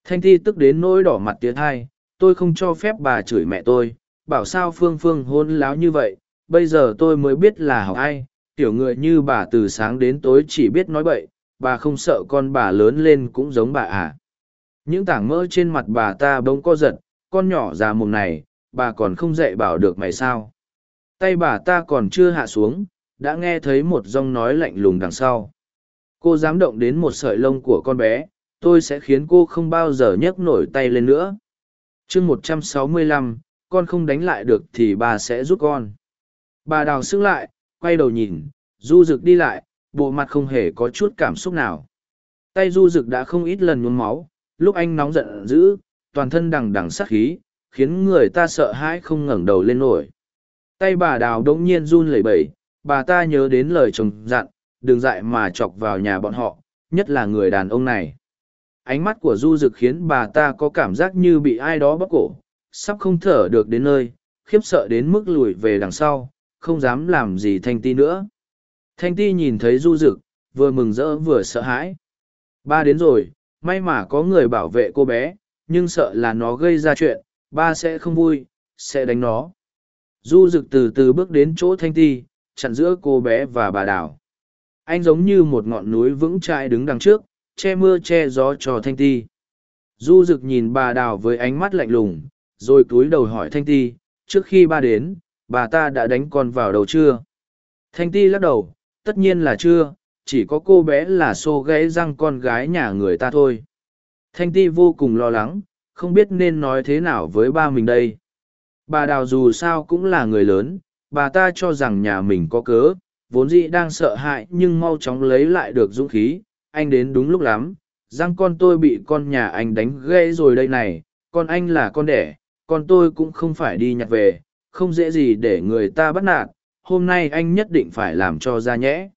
Thanh ti tức đến nỗi đỏ mặt tía thai tôi không cho phép bà chửi mẹ tôi bảo sao phương phương hôn láo như vậy, bây giờ tôi mới biết là học ai, tiểu người như bà từ sáng đến tối chỉ biết nói bậy, bà không sợ con bà lớn lên cũng giống bà à. Những tảng mỡ trên mặt bà ta bỗng co giật, con nhỏ già mồm này, bà còn không dạy bảo được mày sao. Tay bà ta còn chưa hạ xuống, đã nghe thấy một giọng nói lạnh lùng đằng sau. Cô dám động đến một sợi lông của con bé, tôi sẽ khiến cô không bao giờ nhấc nổi tay lên nữa. Chương một trăm sáu mươi lăm con không đánh lại được thì bà sẽ giúp con. Bà đào xưng lại, quay đầu nhìn, du rực đi lại, bộ mặt không hề có chút cảm xúc nào. Tay du rực đã không ít lần nhuốm máu, lúc anh nóng giận dữ, toàn thân đằng đằng sát khí, khiến người ta sợ hãi không ngẩng đầu lên nổi. Tay bà đào đ ỗ n g nhiên run lẩy bẩy, bà ta nhớ đến lời chồng dặn, đừng dại mà chọc vào nhà bọn họ, nhất là người đàn ông này. Ánh mắt của du rực khiến bà ta có cảm giác như bị ai đó bóc cổ sắp không thở được đến nơi khiếp sợ đến mức lùi về đằng sau không dám làm gì thanh ti nữa. Thanh ti nhìn thấy du Dực, vừa mừng rỡ vừa sợ hãi. Ba đến rồi may mà có người bảo vệ cô bé nhưng sợ là nó gây ra chuyện ba sẽ không vui sẽ đánh nó. Du Dực từ từ bước đến chỗ thanh ti chặn giữa cô bé và bà đào. Anh giống như một ngọn núi vững chãi đứng đằng trước che mưa che gió cho thanh ti. Du Dực nhìn bà đào với ánh mắt lạnh lùng rồi cúi đầu hỏi thanh ti trước khi ba đến bà ta đã đánh con vào đầu chưa? Thanh ti lắc đầu tất nhiên là chưa chỉ có cô bé là xô gãy răng con gái nhà người ta thôi. Thanh ti vô cùng lo lắng không biết nên nói thế nào với ba mình đây. Bà Đào dù sao cũng là người lớn, bà ta cho rằng nhà mình có cớ, vốn dĩ đang sợ hãi nhưng mau chóng lấy lại được dũng khí, anh đến đúng lúc lắm, răng con tôi bị con nhà anh đánh gãy rồi đây này, con anh là con đẻ, con tôi cũng không phải đi nhặt về, không dễ gì để người ta bắt nạt, hôm nay anh nhất định phải làm cho ra nhẽ.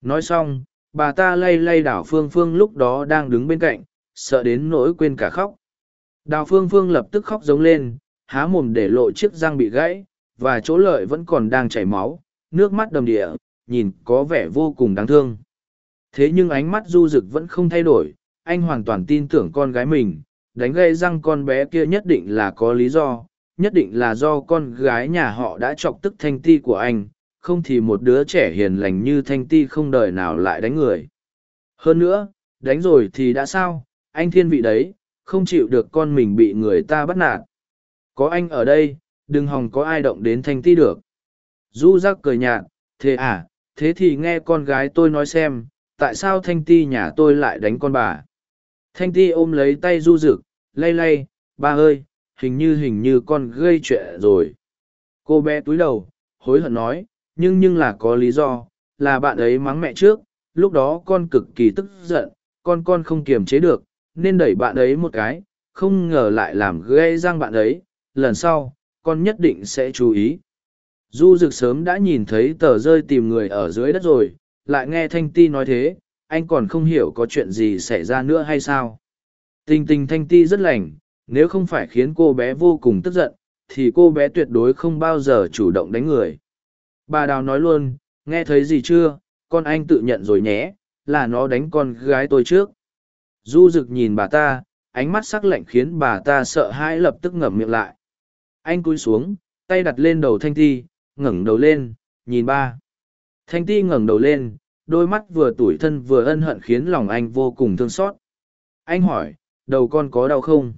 Nói xong, bà ta lay lay đảo phương phương lúc đó đang đứng bên cạnh, sợ đến nỗi quên cả khóc. Đào phương phương lập tức khóc giống lên, há mồm để lộ chiếc răng bị gãy, và chỗ lợi vẫn còn đang chảy máu, nước mắt đầm địa, nhìn có vẻ vô cùng đáng thương. Thế nhưng ánh mắt du rực vẫn không thay đổi, anh hoàn toàn tin tưởng con gái mình, đánh gây răng con bé kia nhất định là có lý do, nhất định là do con gái nhà họ đã chọc tức thanh ti của anh, không thì một đứa trẻ hiền lành như thanh ti không đời nào lại đánh người. Hơn nữa, đánh rồi thì đã sao, anh thiên vị đấy, không chịu được con mình bị người ta bắt nạt. Có anh ở đây, đừng hòng có ai động đến thanh ti được. Du giác cười nhạt, thế à, thế thì nghe con gái tôi nói xem, tại sao thanh ti nhà tôi lại đánh con bà. Thanh ti ôm lấy tay du rực, lay lay, ba ơi, hình như hình như con gây chuyện rồi. Cô bé túi đầu, hối hận nói, nhưng nhưng là có lý do, là bạn ấy mắng mẹ trước, lúc đó con cực kỳ tức giận, con con không kiềm chế được, nên đẩy bạn ấy một cái, không ngờ lại làm gây răng bạn ấy, lần sau, con nhất định sẽ chú ý. Du Dực sớm đã nhìn thấy tờ rơi tìm người ở dưới đất rồi, lại nghe Thanh Ti nói thế, anh còn không hiểu có chuyện gì xảy ra nữa hay sao. Tình tình Thanh Ti rất lành, nếu không phải khiến cô bé vô cùng tức giận, thì cô bé tuyệt đối không bao giờ chủ động đánh người. Bà Đào nói luôn, nghe thấy gì chưa, con anh tự nhận rồi nhé, là nó đánh con gái tôi trước. Du rực nhìn bà ta, ánh mắt sắc lạnh khiến bà ta sợ hãi lập tức ngậm miệng lại. Anh cúi xuống, tay đặt lên đầu Thanh Ti, ngẩng đầu lên, nhìn ba. Thanh Ti ngẩng đầu lên, đôi mắt vừa tủi thân vừa ân hận khiến lòng anh vô cùng thương xót. Anh hỏi, đầu con có đau không?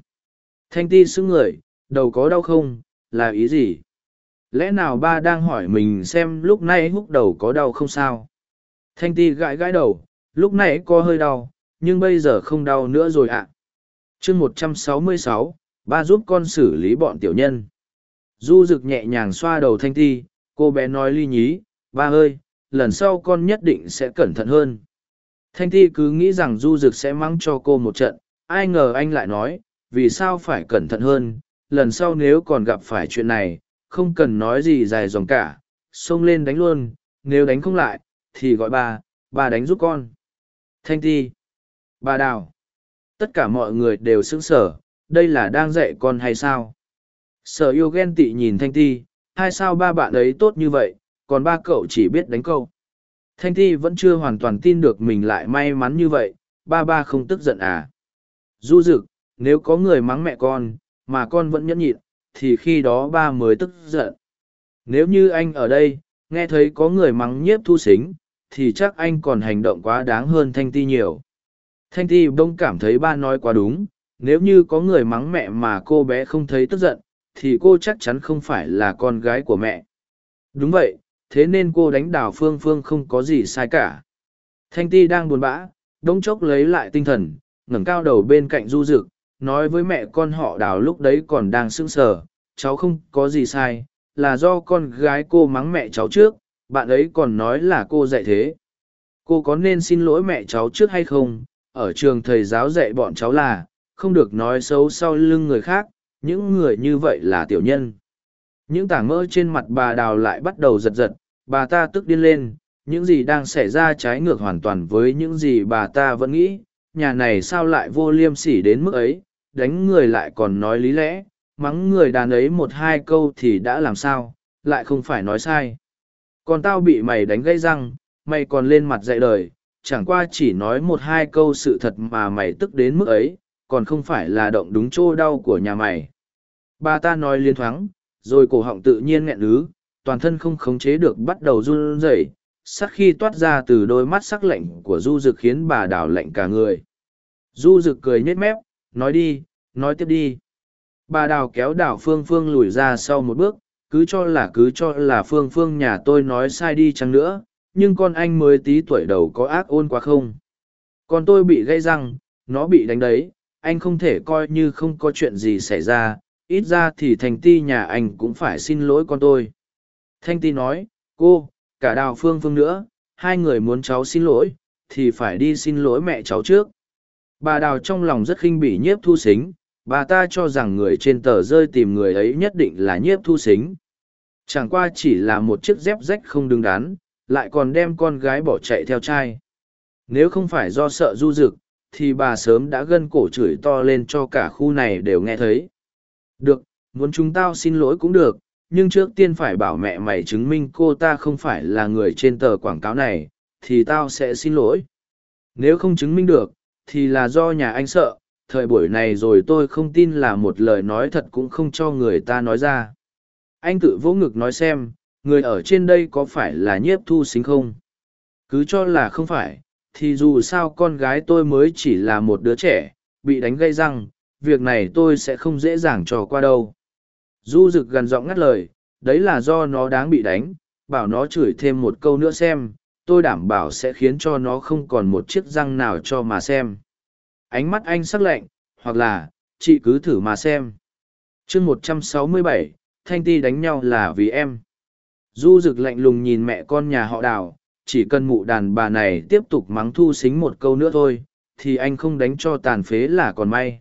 Thanh Ti sững người, đầu có đau không, là ý gì? Lẽ nào ba đang hỏi mình xem lúc này húc đầu có đau không sao? Thanh Ti gãi gãi đầu, lúc nãy có hơi đau, nhưng bây giờ không đau nữa rồi ạ. À. chương một trăm sáu mươi sáu, ba giúp con xử lý bọn tiểu nhân. Du rực nhẹ nhàng xoa đầu thanh ti, cô bé nói ly nhí, ba ơi, lần sau con nhất định sẽ cẩn thận hơn. Thanh ti cứ nghĩ rằng du rực sẽ mắng cho cô một trận, ai ngờ anh lại nói, vì sao phải cẩn thận hơn, lần sau nếu còn gặp phải chuyện này, không cần nói gì dài dòng cả, xông lên đánh luôn, nếu đánh không lại, thì gọi bà, bà đánh giúp con. Thanh ti, bà đào, tất cả mọi người đều sững sờ, đây là đang dạy con hay sao? Sở yêu ghen tị nhìn Thanh ti, hai sao ba bạn ấy tốt như vậy, còn ba cậu chỉ biết đánh câu. Thanh thi vẫn chưa hoàn toàn tin được mình lại may mắn như vậy, ba ba không tức giận à. Du dực, nếu có người mắng mẹ con, mà con vẫn nhẫn nhịn, thì khi đó ba mới tức giận. Nếu như anh ở đây, nghe thấy có người mắng nhiếp thu xính, thì chắc anh còn hành động quá đáng hơn Thanh Ti nhiều. Thanh Ti bỗng cảm thấy ba nói quá đúng, nếu như có người mắng mẹ mà cô bé không thấy tức giận, thì cô chắc chắn không phải là con gái của mẹ. Đúng vậy, thế nên cô đánh đảo Phương Phương không có gì sai cả. Thanh Ti đang buồn bã, đông chốc lấy lại tinh thần, ngẩng cao đầu bên cạnh du dực, nói với mẹ con họ đào lúc đấy còn đang sững sờ, cháu không có gì sai, là do con gái cô mắng mẹ cháu trước, bạn ấy còn nói là cô dạy thế. Cô có nên xin lỗi mẹ cháu trước hay không? Ở trường thầy giáo dạy bọn cháu là, không được nói xấu sau lưng người khác, những người như vậy là tiểu nhân. Những tảng mỡ trên mặt bà đào lại bắt đầu giật giật, bà ta tức điên lên, những gì đang xảy ra trái ngược hoàn toàn với những gì bà ta vẫn nghĩ, nhà này sao lại vô liêm sỉ đến mức ấy, đánh người lại còn nói lý lẽ, mắng người đàn ấy một hai câu thì đã làm sao, lại không phải nói sai. Còn tao bị mày đánh gãy răng, mày còn lên mặt dạy đời, chẳng qua chỉ nói một hai câu sự thật mà mày tức đến mức ấy, còn không phải là động đúng chỗ đau của nhà mày. Bà ta nói liên thoáng, rồi cổ họng tự nhiên nghẹn ứ, toàn thân không khống chế được bắt đầu run rẩy, sắc khi toát ra từ đôi mắt sắc lạnh của du dực khiến bà đảo lạnh cả người. Du dực cười nhếch mép nói đi nói tiếp đi. Bà đào kéo đảo phương phương lùi ra sau một bước cứ cho là cứ cho là phương phương nhà tôi nói sai đi chăng nữa nhưng con anh mới tí tuổi đầu có ác ôn quá không? Còn tôi bị gãy răng nó bị đánh đấy anh không thể coi như không có chuyện gì xảy ra ít ra thì thành ti nhà anh cũng phải xin lỗi con tôi thanh ti nói, cô, cả đào phương phương nữa, hai người muốn cháu xin lỗi, thì phải đi xin lỗi mẹ cháu trước. Bà đào trong lòng rất khinh bỉ nhiếp thu xính, bà ta cho rằng người trên tờ rơi tìm người ấy nhất định là nhiếp thu xính. Chẳng qua chỉ là một chiếc dép rách không đứng đắn, lại còn đem con gái bỏ chạy theo trai nếu không phải do sợ du rực, thì bà sớm đã gân cổ chửi to lên cho cả khu này đều nghe thấy. Được, muốn chúng tao xin lỗi cũng được nhưng trước tiên phải bảo mẹ mày chứng minh cô ta không phải là người trên tờ quảng cáo này, thì tao sẽ xin lỗi. Nếu không chứng minh được, thì là do nhà anh sợ, thời buổi này rồi tôi không tin là một lời nói thật cũng không cho người ta nói ra. Anh tự vỗ ngực nói xem, người ở trên đây có phải là nhiếp thu xính không? Cứ cho là không phải, thì dù sao con gái tôi mới chỉ là một đứa trẻ, bị đánh gây răng, việc này tôi sẽ không dễ dàng trò qua đâu. Du rực gần giọng ngắt lời, đấy là do nó đáng bị đánh, bảo nó chửi thêm một câu nữa xem, tôi đảm bảo sẽ khiến cho nó không còn một chiếc răng nào cho mà xem. Ánh mắt anh sắc lạnh, hoặc là, chị cứ thử mà xem. chương một trăm sáu mươi bảy, Thanh Ti đánh nhau là vì em. Du rực lạnh lùng nhìn mẹ con nhà họ đào, chỉ cần mụ đàn bà này tiếp tục mắng thu xính một câu nữa thôi, thì anh không đánh cho tàn phế là còn may.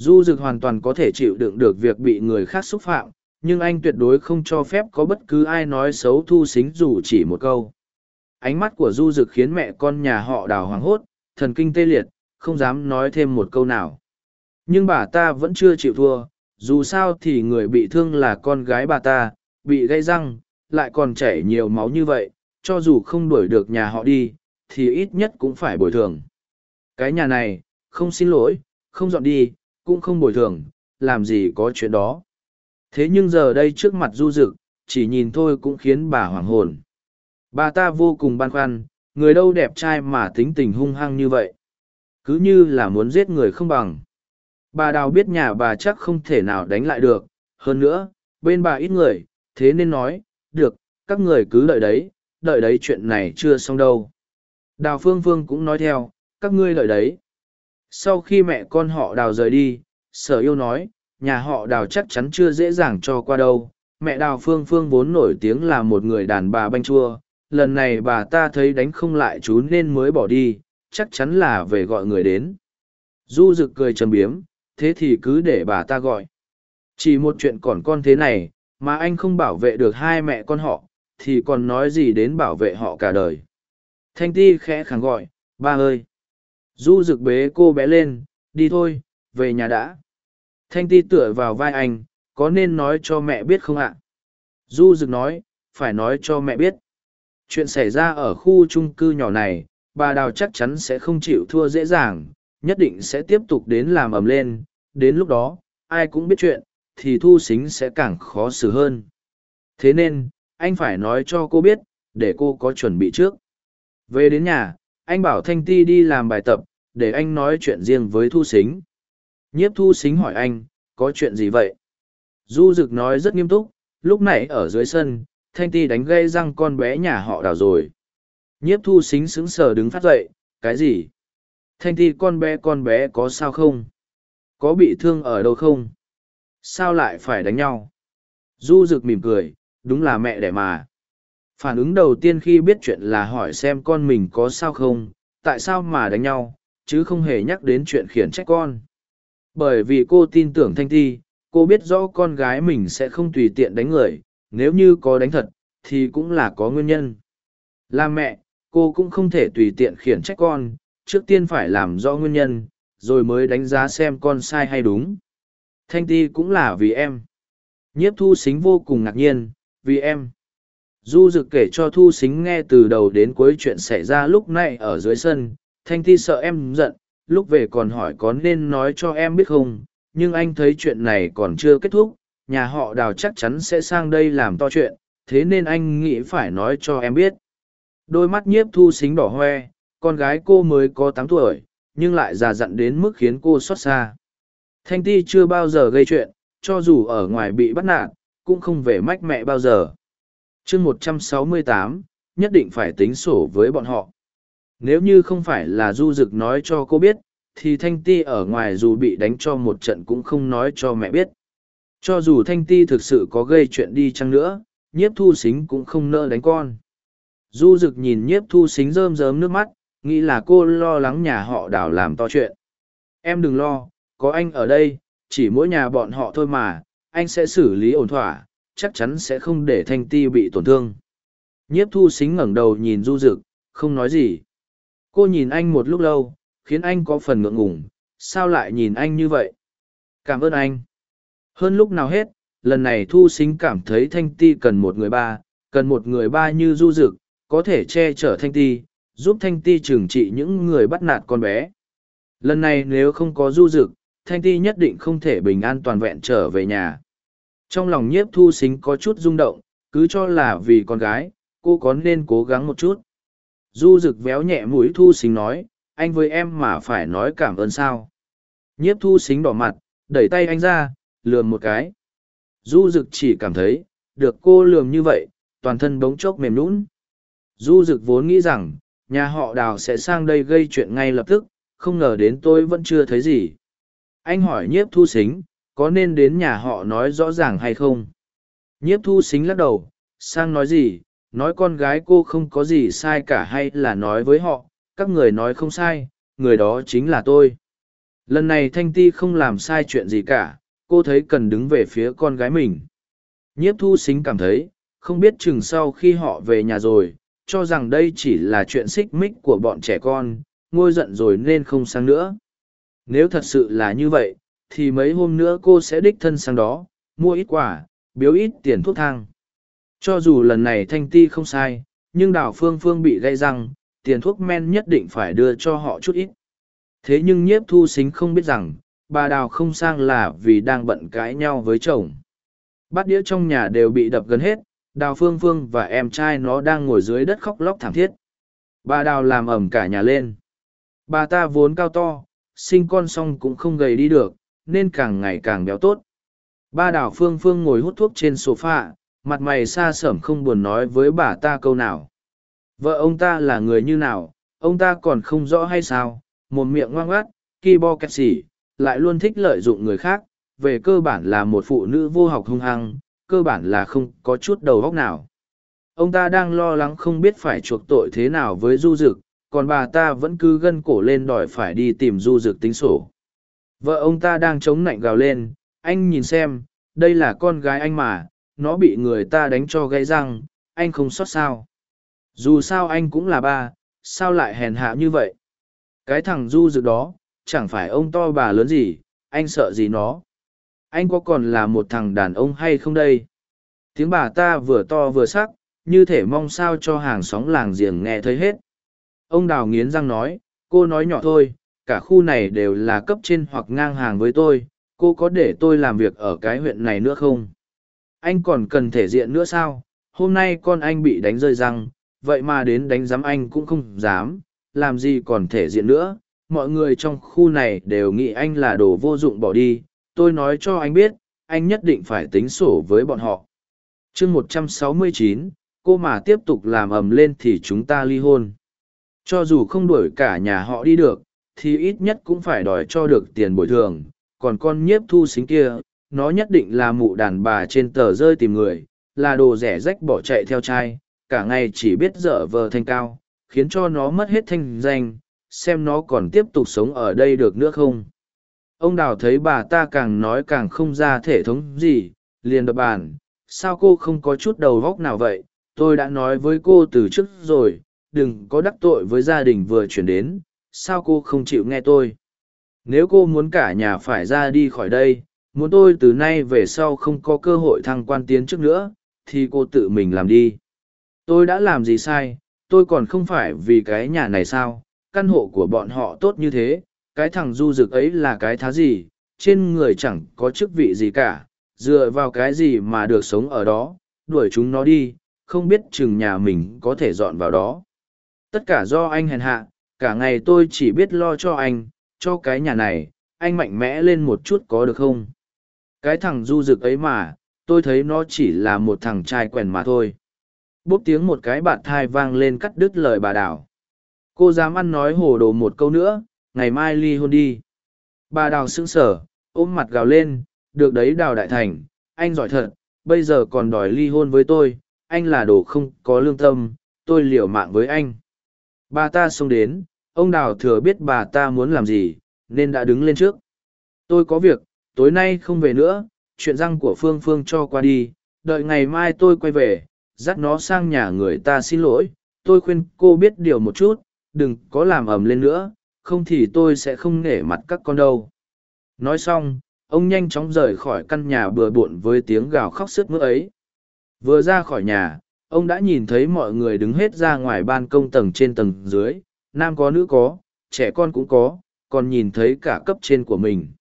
Du Dực hoàn toàn có thể chịu đựng được việc bị người khác xúc phạm, nhưng anh tuyệt đối không cho phép có bất cứ ai nói xấu thu xính dù chỉ một câu. Ánh mắt của Du Dực khiến mẹ con nhà họ đào hoàng hốt, thần kinh tê liệt, không dám nói thêm một câu nào. Nhưng bà ta vẫn chưa chịu thua, dù sao thì người bị thương là con gái bà ta, bị gây răng, lại còn chảy nhiều máu như vậy, cho dù không đuổi được nhà họ đi, thì ít nhất cũng phải bồi thường. Cái nhà này, không xin lỗi, không dọn đi, cũng không bồi thường, làm gì có chuyện đó. Thế nhưng giờ đây trước mặt du dực, chỉ nhìn thôi cũng khiến bà hoảng hồn. Bà ta vô cùng băn khoăn, người đâu đẹp trai mà tính tình hung hăng như vậy. Cứ như là muốn giết người không bằng. Bà đào biết nhà bà chắc không thể nào đánh lại được, hơn nữa, bên bà ít người, thế nên nói, được, các người cứ đợi đấy, đợi đấy chuyện này chưa xong đâu. Đào Phương Phương cũng nói theo, các ngươi đợi đấy. Sau khi mẹ con họ đào rời đi, sở yêu nói, nhà họ đào chắc chắn chưa dễ dàng cho qua đâu. Mẹ đào phương phương vốn nổi tiếng là một người đàn bà banh chua, lần này bà ta thấy đánh không lại chú nên mới bỏ đi, chắc chắn là về gọi người đến. Du rực cười trầm biếm, thế thì cứ để bà ta gọi. Chỉ một chuyện còn con thế này, mà anh không bảo vệ được hai mẹ con họ, thì còn nói gì đến bảo vệ họ cả đời. Thanh ti khẽ khẳng gọi, ba ơi. Du rực bế cô bé lên, đi thôi, về nhà đã. Thanh ti tựa vào vai anh, có nên nói cho mẹ biết không ạ? Du rực nói, phải nói cho mẹ biết. Chuyện xảy ra ở khu chung cư nhỏ này, bà Đào chắc chắn sẽ không chịu thua dễ dàng, nhất định sẽ tiếp tục đến làm ầm lên, đến lúc đó, ai cũng biết chuyện, thì thu xính sẽ càng khó xử hơn. Thế nên, anh phải nói cho cô biết, để cô có chuẩn bị trước. Về đến nhà, anh bảo Thanh Ti đi làm bài tập, để anh nói chuyện riêng với Thu Xính. Nhiếp Thu Xính hỏi anh, có chuyện gì vậy? Du Dực nói rất nghiêm túc, lúc nãy ở dưới sân, Thanh Ti đánh gây răng con bé nhà họ đào rồi. Nhiếp Thu Xính sững sờ đứng phát dậy, cái gì? Thanh Ti con bé con bé có sao không? Có bị thương ở đâu không? Sao lại phải đánh nhau? Du Dực mỉm cười, đúng là mẹ đẻ mà. Phản ứng đầu tiên khi biết chuyện là hỏi xem con mình có sao không, tại sao mà đánh nhau, chứ không hề nhắc đến chuyện khiển trách con. Bởi vì cô tin tưởng Thanh Ti, cô biết rõ con gái mình sẽ không tùy tiện đánh người, nếu như có đánh thật, thì cũng là có nguyên nhân. Là mẹ, cô cũng không thể tùy tiện khiển trách con, trước tiên phải làm rõ nguyên nhân, rồi mới đánh giá xem con sai hay đúng. Thanh Ti cũng là vì em. Nhiếp thu xính vô cùng ngạc nhiên, vì em. Du Dực kể cho Thu Xính nghe từ đầu đến cuối chuyện xảy ra lúc này ở dưới sân, Thanh Ti sợ em giận, lúc về còn hỏi có nên nói cho em biết không, nhưng anh thấy chuyện này còn chưa kết thúc, nhà họ đào chắc chắn sẽ sang đây làm to chuyện, thế nên anh nghĩ phải nói cho em biết. Đôi mắt nhiếp Thu Xính đỏ hoe, con gái cô mới có tám tuổi, nhưng lại già dặn đến mức khiến cô xót xa. Thanh Ti chưa bao giờ gây chuyện, cho dù ở ngoài bị bắt nạt, cũng không về mách mẹ bao giờ chương một trăm sáu mươi tám nhất định phải tính sổ với bọn họ nếu như không phải là du Dực nói cho cô biết thì thanh ti ở ngoài dù bị đánh cho một trận cũng không nói cho mẹ biết. Cho dù thanh ti thực sự có gây chuyện đi chăng nữa nhiếp thu xính cũng không nỡ đánh con. Du Dực nhìn nhiếp thu xính rơm rớm nước mắt nghĩ là cô lo lắng nhà họ đảo làm to chuyện. Em đừng lo có anh ở đây chỉ mỗi nhà bọn họ thôi mà anh sẽ xử lý ổn thỏa chắc chắn sẽ không để thanh ti bị tổn thương. Nhiếp thu xính ngẩng đầu nhìn du Dực, không nói gì cô nhìn anh một lúc lâu khiến anh có phần ngượng ngùng sao lại nhìn anh như vậy? Cảm ơn anh. Hơn lúc nào hết lần này thu xính cảm thấy thanh ti cần một người ba cần một người ba như du rực có thể che chở thanh ti giúp thanh ti trừng trị những người bắt nạt con bé. Lần này nếu không có du rực thanh ti nhất định không thể bình an toàn vẹn trở về nhà. Trong lòng nhiếp thu xính có chút rung động, cứ cho là vì con gái, cô có nên cố gắng một chút. Du rực véo nhẹ mũi thu xính nói, anh với em mà phải nói cảm ơn sao. Nhiếp thu xính đỏ mặt, đẩy tay anh ra, lườm một cái. Du rực chỉ cảm thấy, được cô lườm như vậy, toàn thân bóng chốc mềm nũng. Du rực vốn nghĩ rằng, nhà họ đào sẽ sang đây gây chuyện ngay lập tức, không ngờ đến tôi vẫn chưa thấy gì. Anh hỏi nhiếp thu xính, có nên đến nhà họ nói rõ ràng hay không nhiếp thu xính lắc đầu sang nói gì nói con gái cô không có gì sai cả hay là nói với họ các người nói không sai người đó chính là tôi. Lần này thanh ti không làm sai chuyện gì cả cô thấy cần đứng về phía con gái mình. Nhiếp thu xính cảm thấy không biết chừng sau khi họ về nhà rồi cho rằng đây chỉ là chuyện xích mích của bọn trẻ con ngôi giận rồi nên không sang nữa. Nếu thật sự là như vậy thì mấy hôm nữa cô sẽ đích thân sang đó, mua ít quả, biếu ít tiền thuốc thang. Cho dù lần này thanh ti không sai, nhưng đào phương phương bị gây răng, tiền thuốc men nhất định phải đưa cho họ chút ít. Thế nhưng nhiếp thu xính không biết rằng, bà đào không sang là vì đang bận cãi nhau với chồng. Bát đĩa trong nhà đều bị đập gần hết, đào phương phương và em trai nó đang ngồi dưới đất khóc lóc thảm thiết. Bà đào làm ẩm cả nhà lên. Bà ta vốn cao to, sinh con xong cũng không gầy đi được, nên càng ngày càng béo tốt. Ba Đào phương phương ngồi hút thuốc trên sofa, mặt mày xa xẩm không buồn nói với bà ta câu nào. Vợ ông ta là người như nào, ông ta còn không rõ hay sao, một miệng ngoan ngoát, ki bo kẹt xỉ, lại luôn thích lợi dụng người khác, về cơ bản là một phụ nữ vô học hung hăng, cơ bản là không có chút đầu óc nào. Ông ta đang lo lắng không biết phải chuộc tội thế nào với du dực, còn bà ta vẫn cứ gân cổ lên đòi phải đi tìm du dực tính sổ. Vợ ông ta đang chống nạnh gào lên, anh nhìn xem, đây là con gái anh mà, nó bị người ta đánh cho gãy răng, anh không xót sao. Dù sao anh cũng là ba, sao lại hèn hạ như vậy? Cái thằng du dự đó, chẳng phải ông to bà lớn gì, anh sợ gì nó? Anh có còn là một thằng đàn ông hay không đây? Tiếng bà ta vừa to vừa sắc, như thể mong sao cho hàng xóm làng giềng nghe thấy hết. Ông Đào nghiến răng nói, cô nói nhỏ thôi, cả khu này đều là cấp trên hoặc ngang hàng với tôi, cô có để tôi làm việc ở cái huyện này nữa không? Anh còn cần thể diện nữa sao? Hôm nay con anh bị đánh rơi răng, vậy mà đến đánh giám anh cũng không dám, làm gì còn thể diện nữa. Mọi người trong khu này đều nghĩ anh là đồ vô dụng bỏ đi, tôi nói cho anh biết, anh nhất định phải tính sổ với bọn họ. chương một trăm sáu mươi chín, cô mà tiếp tục làm ầm lên thì chúng ta ly hôn. Cho dù không đuổi cả nhà họ đi được, thì ít nhất cũng phải đòi cho được tiền bồi thường. Còn con nhiếp thu xính kia, nó nhất định là mụ đàn bà trên tờ rơi tìm người, là đồ rẻ rách bỏ chạy theo trai, cả ngày chỉ biết dở vờ thanh cao, khiến cho nó mất hết thanh danh, xem nó còn tiếp tục sống ở đây được nữa không. Ông Đào thấy bà ta càng nói càng không ra thể thống gì, liền đập bàn, sao cô không có chút đầu vóc nào vậy, tôi đã nói với cô từ trước rồi, đừng có đắc tội với gia đình vừa chuyển đến, sao cô không chịu nghe tôi. Nếu cô muốn cả nhà phải ra đi khỏi đây, muốn tôi từ nay về sau không có cơ hội thăng quan tiến trước nữa, thì cô tự mình làm đi. Tôi đã làm gì sai, tôi còn không phải vì cái nhà này sao, căn hộ của bọn họ tốt như thế, cái thằng du rực ấy là cái thá gì, trên người chẳng có chức vị gì cả, dựa vào cái gì mà được sống ở đó, đuổi chúng nó đi, không biết chừng nhà mình có thể dọn vào đó. Tất cả do anh hèn hạ, cả ngày tôi chỉ biết lo cho anh, cho cái nhà này, anh mạnh mẽ lên một chút có được không? Cái thằng du rực ấy mà, tôi thấy nó chỉ là một thằng trai quèn mà thôi. Bốp tiếng một cái bạt thai vang lên cắt đứt lời bà đào. Cô dám ăn nói hồ đồ một câu nữa, ngày mai ly hôn đi. Bà đào sững sở, ôm mặt gào lên, được đấy đào đại thành, anh giỏi thật, bây giờ còn đòi ly hôn với tôi, anh là đồ không có lương tâm, tôi liều mạng với anh. Bà ta xông đến, ông đào thừa biết bà ta muốn làm gì, nên đã đứng lên trước. Tôi có việc, tối nay không về nữa, chuyện răng của Phương Phương cho qua đi, đợi ngày mai tôi quay về, dắt nó sang nhà người ta xin lỗi, tôi khuyên cô biết điều một chút, đừng có làm ầm lên nữa, không thì tôi sẽ không nể mặt các con đâu. Nói xong, ông nhanh chóng rời khỏi căn nhà bừa bộn với tiếng gào khóc sức mướt ấy. Vừa ra khỏi nhà, ông đã nhìn thấy mọi người đứng hết ra ngoài ban công tầng trên tầng dưới, nam có nữ có, trẻ con cũng có, còn nhìn thấy cả cấp trên của mình.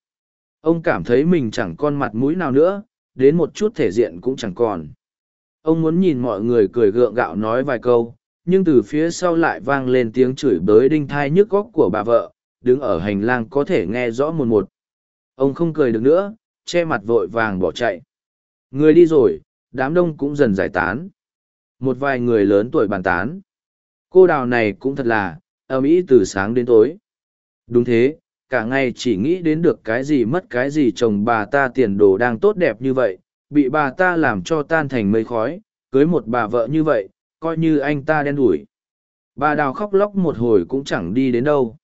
Ông cảm thấy mình chẳng con mặt mũi nào nữa, đến một chút thể diện cũng chẳng còn. Ông muốn nhìn mọi người cười gượng gạo nói vài câu, nhưng từ phía sau lại vang lên tiếng chửi bới đinh thai nhức góc của bà vợ, đứng ở hành lang có thể nghe rõ một một. Ông không cười được nữa, che mặt vội vàng bỏ chạy. Người đi rồi, đám đông cũng dần giải tán. Một vài người lớn tuổi bàn tán. Cô đào này cũng thật là, ầm ĩ từ sáng đến tối. Đúng thế, cả ngày chỉ nghĩ đến được cái gì mất cái gì chồng bà ta tiền đồ đang tốt đẹp như vậy, bị bà ta làm cho tan thành mây khói, cưới một bà vợ như vậy, coi như anh ta đen đủi. Bà đào khóc lóc một hồi cũng chẳng đi đến đâu.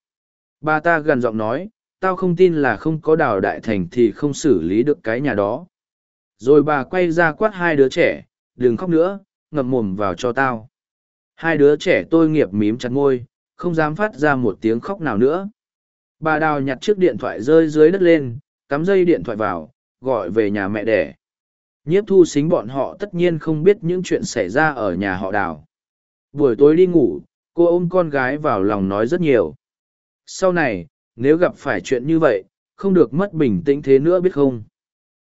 Bà ta gần giọng nói, tao không tin là không có đào đại thành thì không xử lý được cái nhà đó. Rồi bà quay ra quát hai đứa trẻ, đừng khóc nữa, ngậm mồm vào cho tao. Hai đứa trẻ tôi nghiệp mím chặt môi, không dám phát ra một tiếng khóc nào nữa. Bà đào nhặt chiếc điện thoại rơi dưới đất lên, cắm dây điện thoại vào, gọi về nhà mẹ đẻ. Nhiếp thu xính bọn họ tất nhiên không biết những chuyện xảy ra ở nhà họ đào. Buổi tối đi ngủ, cô ôm con gái vào lòng nói rất nhiều. Sau này, nếu gặp phải chuyện như vậy, không được mất bình tĩnh thế nữa biết không?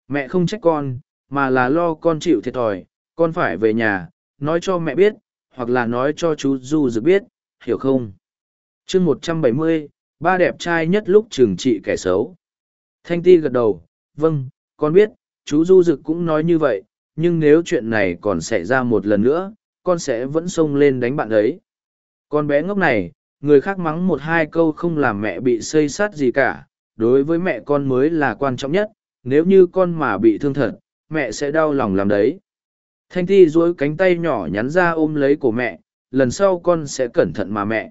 Mẹ không trách con, mà là lo con chịu thiệt thòi, con phải về nhà, nói cho mẹ biết, hoặc là nói cho chú Du Dực biết, hiểu không? chương một trăm bảy mươi, ba đẹp trai nhất lúc trừng trị kẻ xấu. Thanh Ti gật đầu, vâng, con biết, chú Du Dực cũng nói như vậy, nhưng nếu chuyện này còn xảy ra một lần nữa, con sẽ vẫn xông lên đánh bạn ấy. Con bé ngốc này, người khác mắng một hai câu không làm mẹ bị xây sát gì cả đối với mẹ con mới là quan trọng nhất nếu như con mà bị thương thật mẹ sẽ đau lòng làm đấy thanh ti duỗi cánh tay nhỏ nhắn ra ôm lấy của mẹ lần sau con sẽ cẩn thận mà mẹ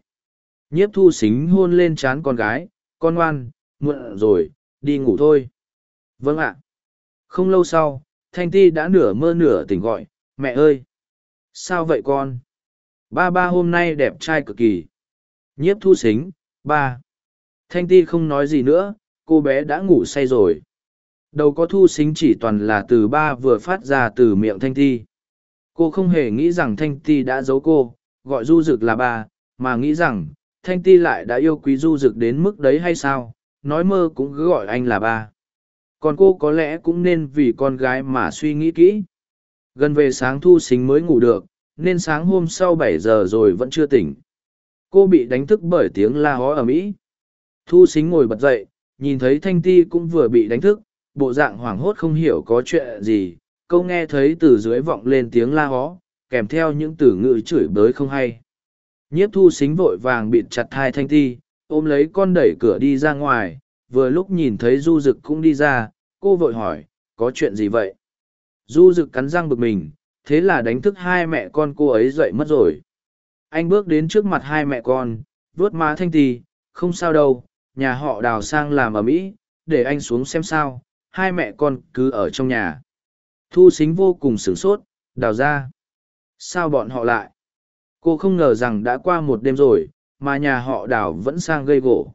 nhiếp thu xính hôn lên trán con gái, con ngoan, muộn rồi, đi ngủ thôi. Vâng ạ. Không lâu sau, thanh ti đã nửa mơ nửa tỉnh gọi, mẹ ơi, sao vậy con? Ba ba hôm nay đẹp trai cực kỳ. Nhiếp thu xính, ba. Thanh ti không nói gì nữa, cô bé đã ngủ say rồi. Đầu có thu xính chỉ toàn là từ ba vừa phát ra từ miệng thanh ti. Cô không hề nghĩ rằng thanh ti đã giấu cô, gọi du rực là ba, mà nghĩ rằng thanh ti lại đã yêu quý du rực đến mức đấy hay sao? Nói mơ cũng cứ gọi anh là ba. Còn cô có lẽ cũng nên vì con gái mà suy nghĩ kỹ. Gần về sáng thu xính mới ngủ được, nên sáng hôm sau bảy giờ rồi vẫn chưa tỉnh. Cô bị đánh thức bởi tiếng la hó ở mỹ thu xính ngồi bật dậy, nhìn thấy thanh ti cũng vừa bị đánh thức, bộ dạng hoảng hốt không hiểu có chuyện gì. Câu nghe thấy từ dưới vọng lên tiếng la hó, kèm theo những từ ngữ chửi bới không hay nhiếp thu xính vội vàng bịt chặt hai thanh ti, ôm lấy con đẩy cửa đi ra ngoài, vừa lúc nhìn thấy du rực cũng đi ra, cô vội hỏi, có chuyện gì vậy? Du rực cắn răng bực mình, thế là đánh thức hai mẹ con cô ấy dậy mất rồi. Anh bước đến trước mặt hai mẹ con, vuốt má thanh ti, không sao đâu, nhà họ đào sang làm ở mỹ, để anh xuống xem sao, hai mẹ con cứ ở trong nhà. Thu xính vô cùng sửng sốt, đào ra, sao bọn họ lại? Cô không ngờ rằng đã qua một đêm rồi, mà nhà họ đào vẫn sang gây gỗ.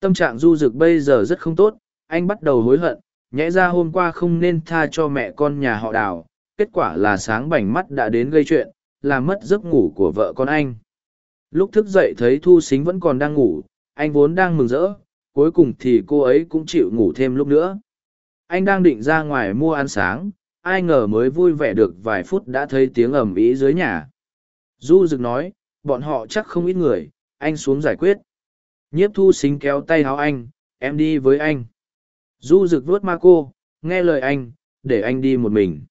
Tâm trạng du rực bây giờ rất không tốt, anh bắt đầu hối hận, nhẽ ra hôm qua không nên tha cho mẹ con nhà họ đào, kết quả là sáng bảnh mắt đã đến gây chuyện làm mất giấc ngủ của vợ con anh. Lúc thức dậy thấy thu xính vẫn còn đang ngủ, anh vốn đang mừng rỡ, cuối cùng thì cô ấy cũng chịu ngủ thêm lúc nữa. Anh đang định ra ngoài mua ăn sáng, ai ngờ mới vui vẻ được vài phút đã thấy tiếng ầm ĩ dưới nhà du Dực nói, bọn họ chắc không ít người, anh xuống giải quyết. Nhiếp thu xính kéo tay háo anh, em đi với anh. Du Dực vuốt ma cô, nghe lời anh, để anh đi một mình.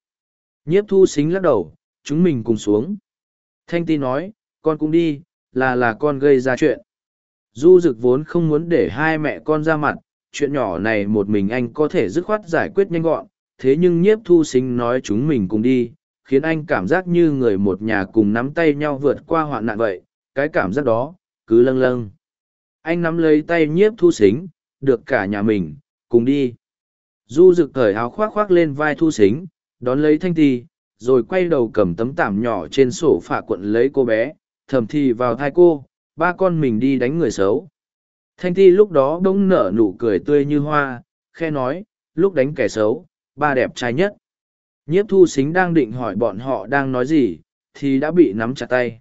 Nhiếp thu xính lắc đầu, chúng mình cùng xuống. Thanh ti nói, con cũng đi, là là con gây ra chuyện. Du Dực vốn không muốn để hai mẹ con ra mặt, chuyện nhỏ này một mình anh có thể dứt khoát giải quyết nhanh gọn, thế nhưng nhiếp thu xính nói chúng mình cùng đi khiến anh cảm giác như người một nhà cùng nắm tay nhau vượt qua hoạn nạn vậy, cái cảm giác đó, cứ lâng lâng. Anh nắm lấy tay nhiếp thu xính, được cả nhà mình, cùng đi. Du rực thời áo khoác khoác lên vai thu xính, đón lấy thanh ti, rồi quay đầu cầm tấm tảm nhỏ trên sổ phả quận lấy cô bé, thầm thì vào thai cô, ba con mình đi đánh người xấu. Thanh ti lúc đó bỗng nở nụ cười tươi như hoa, khe nói, lúc đánh kẻ xấu, ba đẹp trai nhất nhiếp thu xính đang định hỏi bọn họ đang nói gì, thì đã bị nắm chặt tay.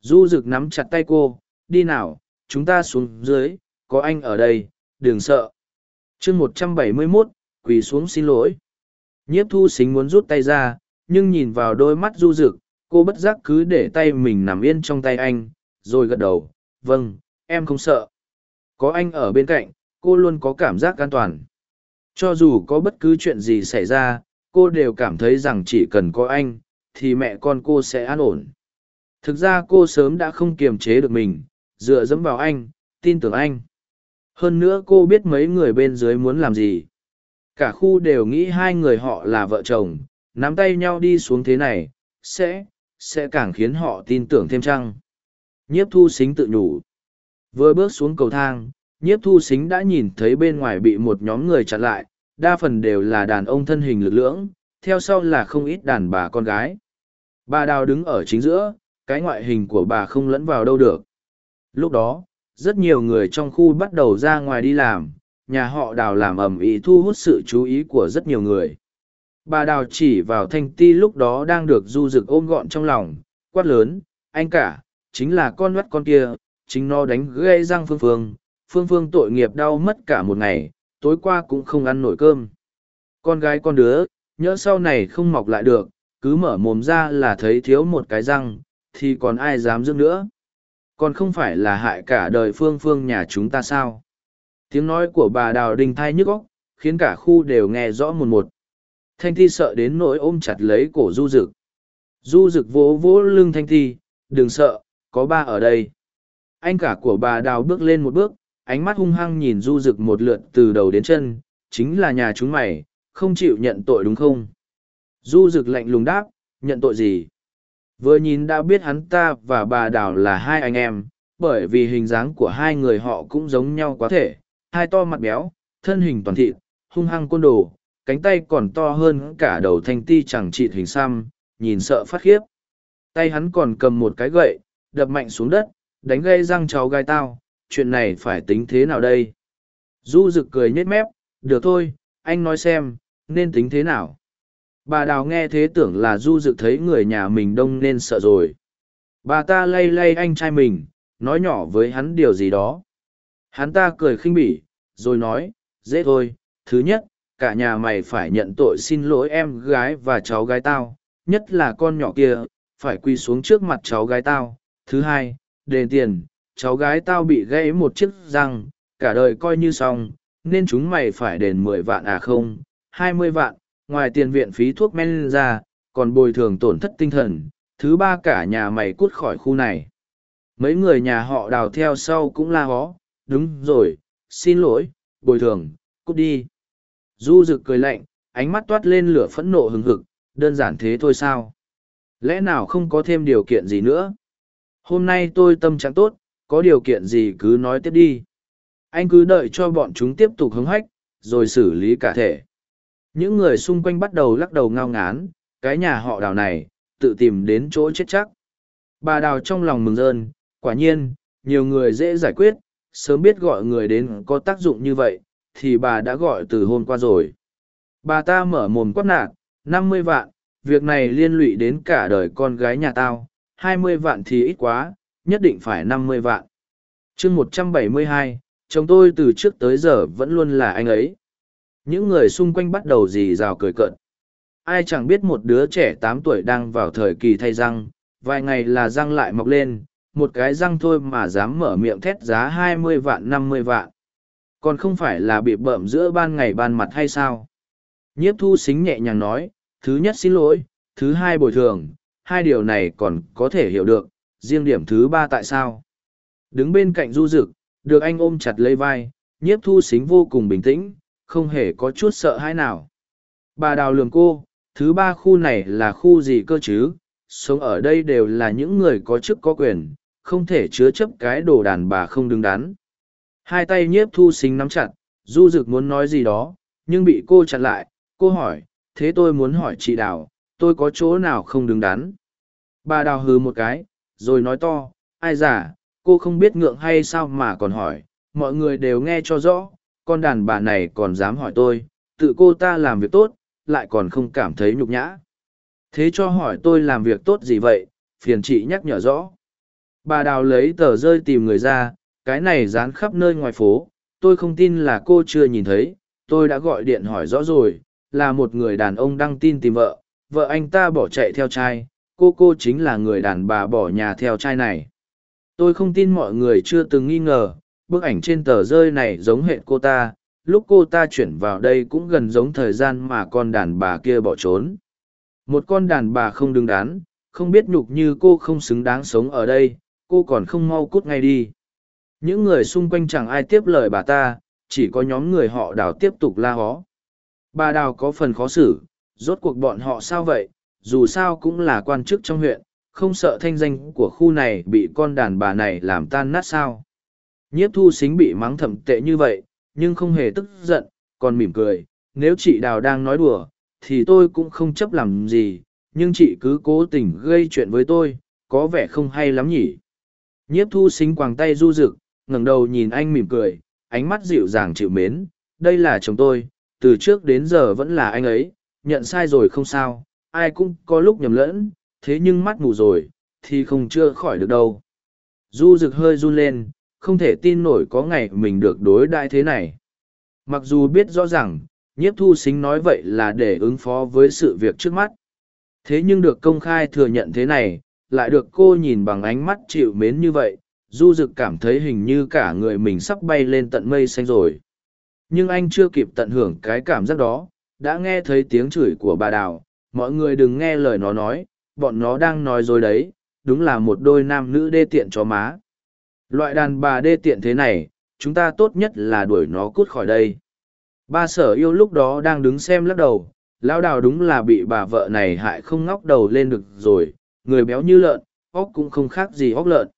Du rực nắm chặt tay cô, đi nào, chúng ta xuống dưới, có anh ở đây, đừng sợ. Chương một trăm bảy mươi mốt, quỳ xuống xin lỗi. Nhiếp thu xính muốn rút tay ra, nhưng nhìn vào đôi mắt du rực cô bất giác cứ để tay mình nằm yên trong tay anh, rồi gật đầu vâng em không sợ. Có anh ở bên cạnh, cô luôn có cảm giác an toàn. Cho dù có bất cứ chuyện gì xảy ra cô đều cảm thấy rằng chỉ cần có anh, thì mẹ con cô sẽ an ổn. Thực ra cô sớm đã không kiềm chế được mình, dựa dẫm vào anh, tin tưởng anh. Hơn nữa cô biết mấy người bên dưới muốn làm gì. Cả khu đều nghĩ hai người họ là vợ chồng, nắm tay nhau đi xuống thế này, sẽ sẽ càng khiến họ tin tưởng thêm chăng? Nhiếp thu xính tự nhủ. Vừa bước xuống cầu thang, nhiếp thu xính đã nhìn thấy bên ngoài bị một nhóm người chặn lại đa phần đều là đàn ông thân hình lực lưỡng, theo sau là không ít đàn bà con gái. Bà đào đứng ở chính giữa, cái ngoại hình của bà không lẫn vào đâu được. Lúc đó, rất nhiều người trong khu bắt đầu ra ngoài đi làm, nhà họ đào làm ầm ĩ thu hút sự chú ý của rất nhiều người. Bà đào chỉ vào thanh ti lúc đó đang được du rực ôm gọn trong lòng, quát lớn, anh cả, chính là con mắt con kia, chính nó đánh gây răng phương phương phương phương tội nghiệp đau mất cả một ngày tối qua cũng không ăn nổi cơm. Con gái con đứa nhỡ sau này không mọc lại được cứ mở mồm ra là thấy thiếu một cái răng thì còn ai dám dưỡng nữa? Còn không phải là hại cả đời phương phương nhà chúng ta sao? Tiếng nói của bà đào Đình thai nhức óc khiến cả khu đều nghe rõ một một. Thanh thi sợ đến nỗi ôm chặt lấy cổ du Dực. du Dực vỗ vỗ lưng thanh thi đừng sợ có ba ở đây. Anh cả của bà đào bước lên một bước, ánh mắt hung hăng nhìn du rực một lượt từ đầu đến chân, chính là nhà chúng mày, không chịu nhận tội đúng không? Du rực lạnh lùng đáp, nhận tội gì? Vừa nhìn đã biết hắn ta và bà đào là hai anh em, bởi vì hình dáng của hai người họ cũng giống nhau quá thể, hai to mặt béo, thân hình toàn thịt, hung hăng côn đồ, cánh tay còn to hơn cả đầu thanh ti chẳng trị hình xăm, nhìn sợ phát khiếp. Tay hắn còn cầm một cái gậy, đập mạnh xuống đất, đánh gây răng cháu gai tao, chuyện này phải tính thế nào đây? Du rực cười nhếch mép, được thôi, anh nói xem, nên tính thế nào? Bà đào nghe thế tưởng là du rực thấy người nhà mình đông nên sợ rồi. Bà ta lay lay anh trai mình, nói nhỏ với hắn điều gì đó. Hắn ta cười khinh bỉ, rồi nói, dễ thôi, thứ nhất, cả nhà mày phải nhận tội xin lỗi em gái và cháu gái tao, nhất là con nhỏ kia, phải quỳ xuống trước mặt cháu gái tao. Thứ hai, đền tiền, cháu gái tao bị gãy một chiếc răng, cả đời coi như xong, nên chúng mày phải đền mười vạn à không, hai mươi vạn, ngoài tiền viện phí thuốc men ra, còn bồi thường tổn thất tinh thần. Thứ ba cả nhà mày cút khỏi khu này. Mấy người nhà họ đào theo sau cũng la hó, đúng rồi, xin lỗi, bồi thường, cút đi. Du rực cười lạnh, ánh mắt toát lên lửa phẫn nộ hừng hực, đơn giản thế thôi sao? Lẽ nào không có thêm điều kiện gì nữa? Hôm nay tôi tâm trạng tốt, có điều kiện gì cứ nói tiếp đi. Anh cứ đợi cho bọn chúng tiếp tục hứng hách, rồi xử lý cả thể. Những người xung quanh bắt đầu lắc đầu ngao ngán, cái nhà họ đào này, tự tìm đến chỗ chết chắc. Bà đào trong lòng mừng rơn, quả nhiên, nhiều người dễ giải quyết, sớm biết gọi người đến có tác dụng như vậy, thì bà đã gọi từ hôm qua rồi. Bà ta mở mồm quát nạt, năm mươi vạn, việc này liên lụy đến cả đời con gái nhà tao, hai mươi vạn thì ít quá, nhất định phải năm mươi vạn. chương một trăm bảy mươi hai, chồng tôi từ trước tới giờ vẫn luôn là anh ấy. Những người xung quanh bắt đầu dì rào cười cợt. Ai chẳng biết một đứa trẻ tám tuổi đang vào thời kỳ thay răng, vài ngày là răng lại mọc lên, một cái răng thôi mà dám mở miệng thét giá hai mươi vạn năm mươi vạn. Còn không phải là bị bợm giữa ban ngày ban mặt hay sao? Nhiếp thu xính nhẹ nhàng nói, thứ nhất xin lỗi, thứ hai bồi thường, hai điều này còn có thể hiểu được, riêng điểm thứ ba tại sao? Đứng bên cạnh du dực, được anh ôm chặt lấy vai, nhiếp thu xính vô cùng bình tĩnh, không hề có chút sợ hãi nào. Bà đào lường cô, thứ ba khu này là khu gì cơ chứ? Sống ở đây đều là những người có chức có quyền, không thể chứa chấp cái đồ đàn bà không đứng đắn. Hai tay nhiếp thu xính nắm chặt, du dực muốn nói gì đó, nhưng bị cô chặn lại, cô hỏi, thế tôi muốn hỏi chị Đào, tôi có chỗ nào không đứng đắn? Bà Đào hừ một cái, rồi nói to, ai giả, cô không biết ngượng hay sao mà còn hỏi, mọi người đều nghe cho rõ, con đàn bà này còn dám hỏi tôi, tự cô ta làm việc tốt, lại còn không cảm thấy nhục nhã. Thế cho hỏi tôi làm việc tốt gì vậy, phiền chị nhắc nhở rõ. Bà Đào lấy tờ rơi tìm người ra, cái này dán khắp nơi ngoài phố, tôi không tin là cô chưa nhìn thấy, tôi đã gọi điện hỏi rõ rồi, là một người đàn ông đăng tin tìm vợ, vợ anh ta bỏ chạy theo trai, cô cô chính là người đàn bà bỏ nhà theo trai này. Tôi không tin mọi người chưa từng nghi ngờ, bức ảnh trên tờ rơi này giống hệ cô ta, lúc cô ta chuyển vào đây cũng gần giống thời gian mà con đàn bà kia bỏ trốn. Một con đàn bà không đứng đắn, không biết nhục như cô không xứng đáng sống ở đây, cô còn không mau cút ngay đi. Những người xung quanh chẳng ai tiếp lời bà ta, chỉ có nhóm người họ đào tiếp tục la hó. Bà đào có phần khó xử, rốt cuộc bọn họ sao vậy, dù sao cũng là quan chức trong huyện, không sợ thanh danh của khu này bị con đàn bà này làm tan nát sao. Nhiếp thu xính bị mắng thầm tệ như vậy, nhưng không hề tức giận, còn mỉm cười, nếu chị đào đang nói đùa, thì tôi cũng không chấp làm gì, nhưng chị cứ cố tình gây chuyện với tôi, có vẻ không hay lắm nhỉ. Nhiếp thu xính quàng tay du rực, ngẩng đầu nhìn anh mỉm cười, ánh mắt dịu dàng chịu mến, đây là chồng tôi, từ trước đến giờ vẫn là anh ấy, nhận sai rồi không sao, ai cũng có lúc nhầm lẫn, thế nhưng mắt mù rồi, thì không chưa khỏi được đâu. Du rực hơi run lên, không thể tin nổi có ngày mình được đối đại thế này. Mặc dù biết rõ ràng, nhiếp thu xính nói vậy là để ứng phó với sự việc trước mắt. Thế nhưng được công khai thừa nhận thế này, lại được cô nhìn bằng ánh mắt chịu mến như vậy, du dực cảm thấy hình như cả người mình sắp bay lên tận mây xanh rồi nhưng anh chưa kịp tận hưởng cái cảm giác đó đã nghe thấy tiếng chửi của bà đào mọi người đừng nghe lời nó nói bọn nó đang nói dối đấy đúng là một đôi nam nữ đê tiện chó má Loại đàn bà đê tiện thế này, chúng ta tốt nhất là đuổi nó cút khỏi đây. Ba sở yêu lúc đó đang đứng xem lắc đầu, lão đào đúng là bị bà vợ này hại không ngóc đầu lên được rồi, người béo như lợn, óc cũng không khác gì óc lợn.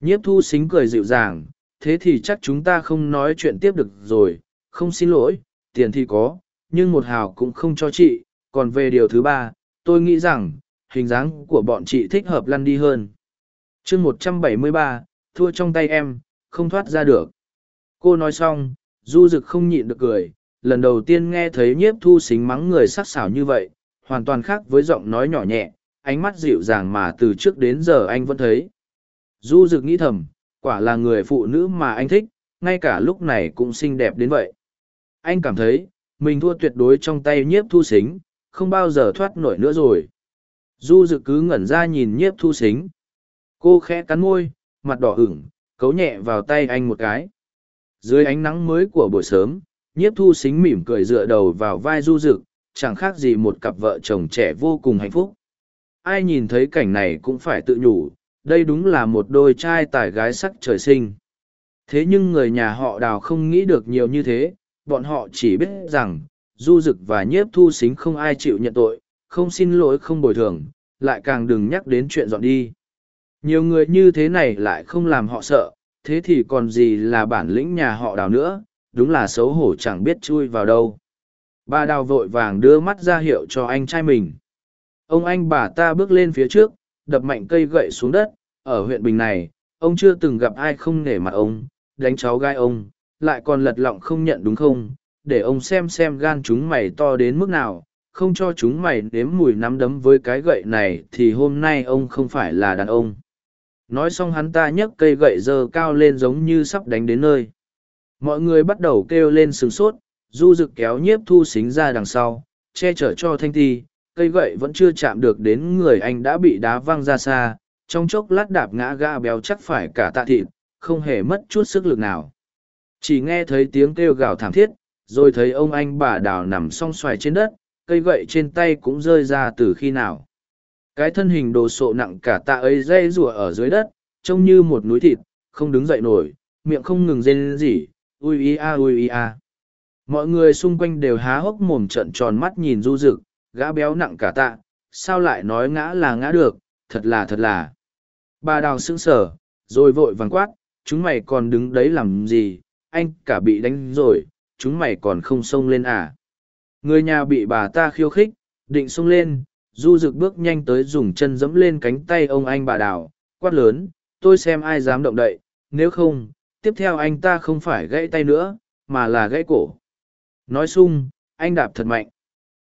Nhiếp thu xính cười dịu dàng, thế thì chắc chúng ta không nói chuyện tiếp được rồi, không xin lỗi, tiền thì có, nhưng một hào cũng không cho chị, còn về điều thứ ba, tôi nghĩ rằng, hình dáng của bọn chị thích hợp lăn đi hơn. chương một trăm bảy mươi ba, thua trong tay em, không thoát ra được. Cô nói xong, du rực không nhịn được cười, lần đầu tiên nghe thấy nhiếp thu xính mắng người sắc sảo như vậy, hoàn toàn khác với giọng nói nhỏ nhẹ, ánh mắt dịu dàng mà từ trước đến giờ anh vẫn thấy. Du rực nghĩ thầm, quả là người phụ nữ mà anh thích, ngay cả lúc này cũng xinh đẹp đến vậy. Anh cảm thấy, mình thua tuyệt đối trong tay nhiếp thu xính, không bao giờ thoát nổi nữa rồi. Du dự cứ ngẩn ra nhìn nhiếp thu xính. Cô khẽ cắn môi, mặt đỏ ửng, cấu nhẹ vào tay anh một cái. Dưới ánh nắng mới của buổi sớm, nhiếp thu xính mỉm cười dựa đầu vào vai du rực, chẳng khác gì một cặp vợ chồng trẻ vô cùng hạnh phúc. Ai nhìn thấy cảnh này cũng phải tự nhủ, đây đúng là một đôi trai tài gái sắc trời sinh. Thế nhưng người nhà họ đào không nghĩ được nhiều như thế, bọn họ chỉ biết rằng, du dực và nhiếp thu xính không ai chịu nhận tội, không xin lỗi không bồi thường, lại càng đừng nhắc đến chuyện dọn đi. Nhiều người như thế này lại không làm họ sợ, thế thì còn gì là bản lĩnh nhà họ đào nữa, đúng là xấu hổ chẳng biết chui vào đâu. Bà đào vội vàng đưa mắt ra hiệu cho anh trai mình. Ông anh bà ta bước lên phía trước, đập mạnh cây gậy xuống đất, ở huyện Bình này, ông chưa từng gặp ai không nể mặt ông, đánh cháu gai ông, lại còn lật lọng không nhận đúng không, để ông xem xem gan chúng mày to đến mức nào, không cho chúng mày nếm mùi nắm đấm với cái gậy này thì hôm nay ông không phải là đàn ông. Nói xong hắn ta nhấc cây gậy dơ cao lên giống như sắp đánh đến nơi. Mọi người bắt đầu kêu lên sửng sốt, du rực kéo nhiếp thu xính ra đằng sau, che chở cho thanh thi. cây gậy vẫn chưa chạm được đến người anh đã bị đá văng ra xa, trong chốc lát đạp ngã gã béo chắc phải cả tạ thịt, không hề mất chút sức lực nào. Chỉ nghe thấy tiếng kêu gào thảm thiết, rồi thấy ông anh bà đào nằm song xoài trên đất, cây gậy trên tay cũng rơi ra từ khi nào. Cái thân hình đồ sộ nặng cả tạ ấy dây rùa ở dưới đất, trông như một núi thịt, không đứng dậy nổi, miệng không ngừng rên rỉ, ui ý a ui ý a. Mọi người xung quanh đều há hốc mồm trận tròn mắt nhìn du rực, gã béo nặng cả tạ, sao lại nói ngã là ngã được, thật là thật là. Bà đào sững sờ, rồi vội vàng quát, chúng mày còn đứng đấy làm gì, anh cả bị đánh rồi, chúng mày còn không xông lên à. Người nhà bị bà ta khiêu khích, định xông lên, du rực bước nhanh tới dùng chân dẫm lên cánh tay ông anh bà đào, quát lớn, tôi xem ai dám động đậy, nếu không, tiếp theo anh ta không phải gãy tay nữa, mà là gãy cổ. Nói sung, anh đạp thật mạnh.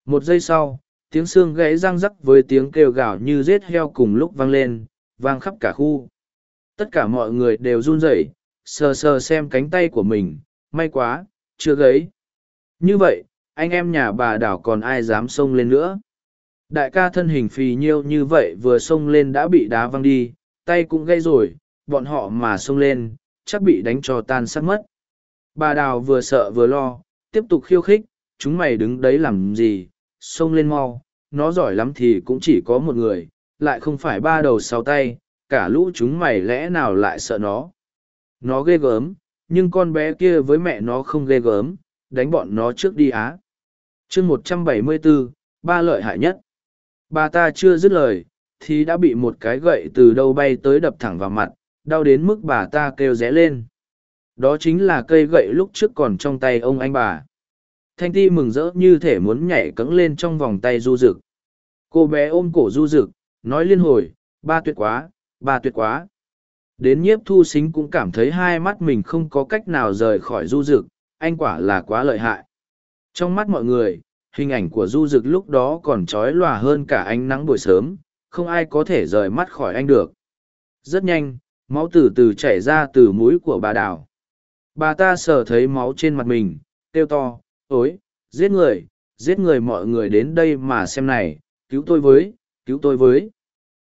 Một giây sau, tiếng xương gãy răng rắc với tiếng kêu gào như rết heo cùng lúc vang lên, vang khắp cả khu. Tất cả mọi người đều run rẩy, sờ sờ xem cánh tay của mình, may quá, chưa gấy Như vậy, anh em nhà bà đảo còn ai dám xông lên nữa. Đại ca thân hình phì nhiêu như vậy vừa xông lên đã bị đá văng đi, tay cũng gãy rồi, bọn họ mà xông lên, chắc bị đánh cho tan sát mất. Bà đào vừa sợ vừa lo, tiếp tục khiêu khích, chúng mày đứng đấy làm gì, xông lên mau, nó giỏi lắm thì cũng chỉ có một người, lại không phải ba đầu sáu tay, cả lũ chúng mày lẽ nào lại sợ nó. Nó ghê gớm, nhưng con bé kia với mẹ nó không ghê gớm, đánh bọn nó trước đi á. chương một trăm bảy mươi bốn, ba lợi hại nhất. Bà ta chưa dứt lời, thì đã bị một cái gậy từ đâu bay tới đập thẳng vào mặt, đau đến mức bà ta kêu rẽ lên. Đó chính là cây gậy lúc trước còn trong tay ông anh bà. Thanh ti mừng rỡ như thể muốn nhảy cẫng lên trong vòng tay du rực. Cô bé ôm cổ du rực, nói liên hồi, ba tuyệt quá, ba tuyệt quá. Đến nhiếp thu xính cũng cảm thấy hai mắt mình không có cách nào rời khỏi du rực, anh quả là quá lợi hại. Trong mắt mọi người, hình ảnh của du rực lúc đó còn trói lòa hơn cả ánh nắng buổi sớm, không ai có thể rời mắt khỏi anh được. Rất nhanh, máu từ từ chảy ra từ mũi của bà đào. Bà ta sờ thấy máu trên mặt mình, kêu to, ối, giết người, giết người mọi người đến đây mà xem này, cứu tôi với, cứu tôi với.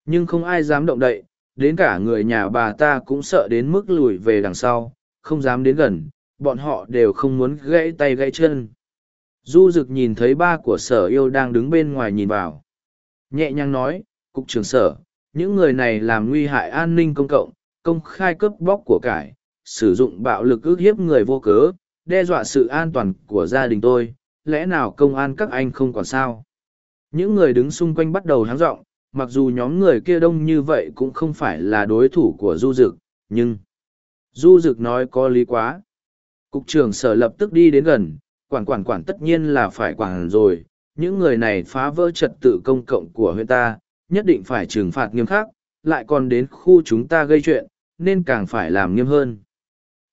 Nhưng không ai dám động đậy, đến cả người nhà bà ta cũng sợ đến mức lùi về đằng sau, không dám đến gần, bọn họ đều không muốn gãy tay gãy chân. Du Dực nhìn thấy ba của sở yêu đang đứng bên ngoài nhìn vào. Nhẹ nhàng nói, cục trưởng sở, những người này làm nguy hại an ninh công cộng, công khai cướp bóc của cải, sử dụng bạo lực ức hiếp người vô cớ, đe dọa sự an toàn của gia đình tôi, lẽ nào công an các anh không còn sao? Những người đứng xung quanh bắt đầu háng rộng, mặc dù nhóm người kia đông như vậy cũng không phải là đối thủ của Du Dực, nhưng... Du Dực nói có lý quá. Cục trưởng sở lập tức đi đến gần, quản quản quản tất nhiên là phải quản rồi, những người này phá vỡ trật tự công cộng của huyện ta, nhất định phải trừng phạt nghiêm khắc, lại còn đến khu chúng ta gây chuyện, nên càng phải làm nghiêm hơn.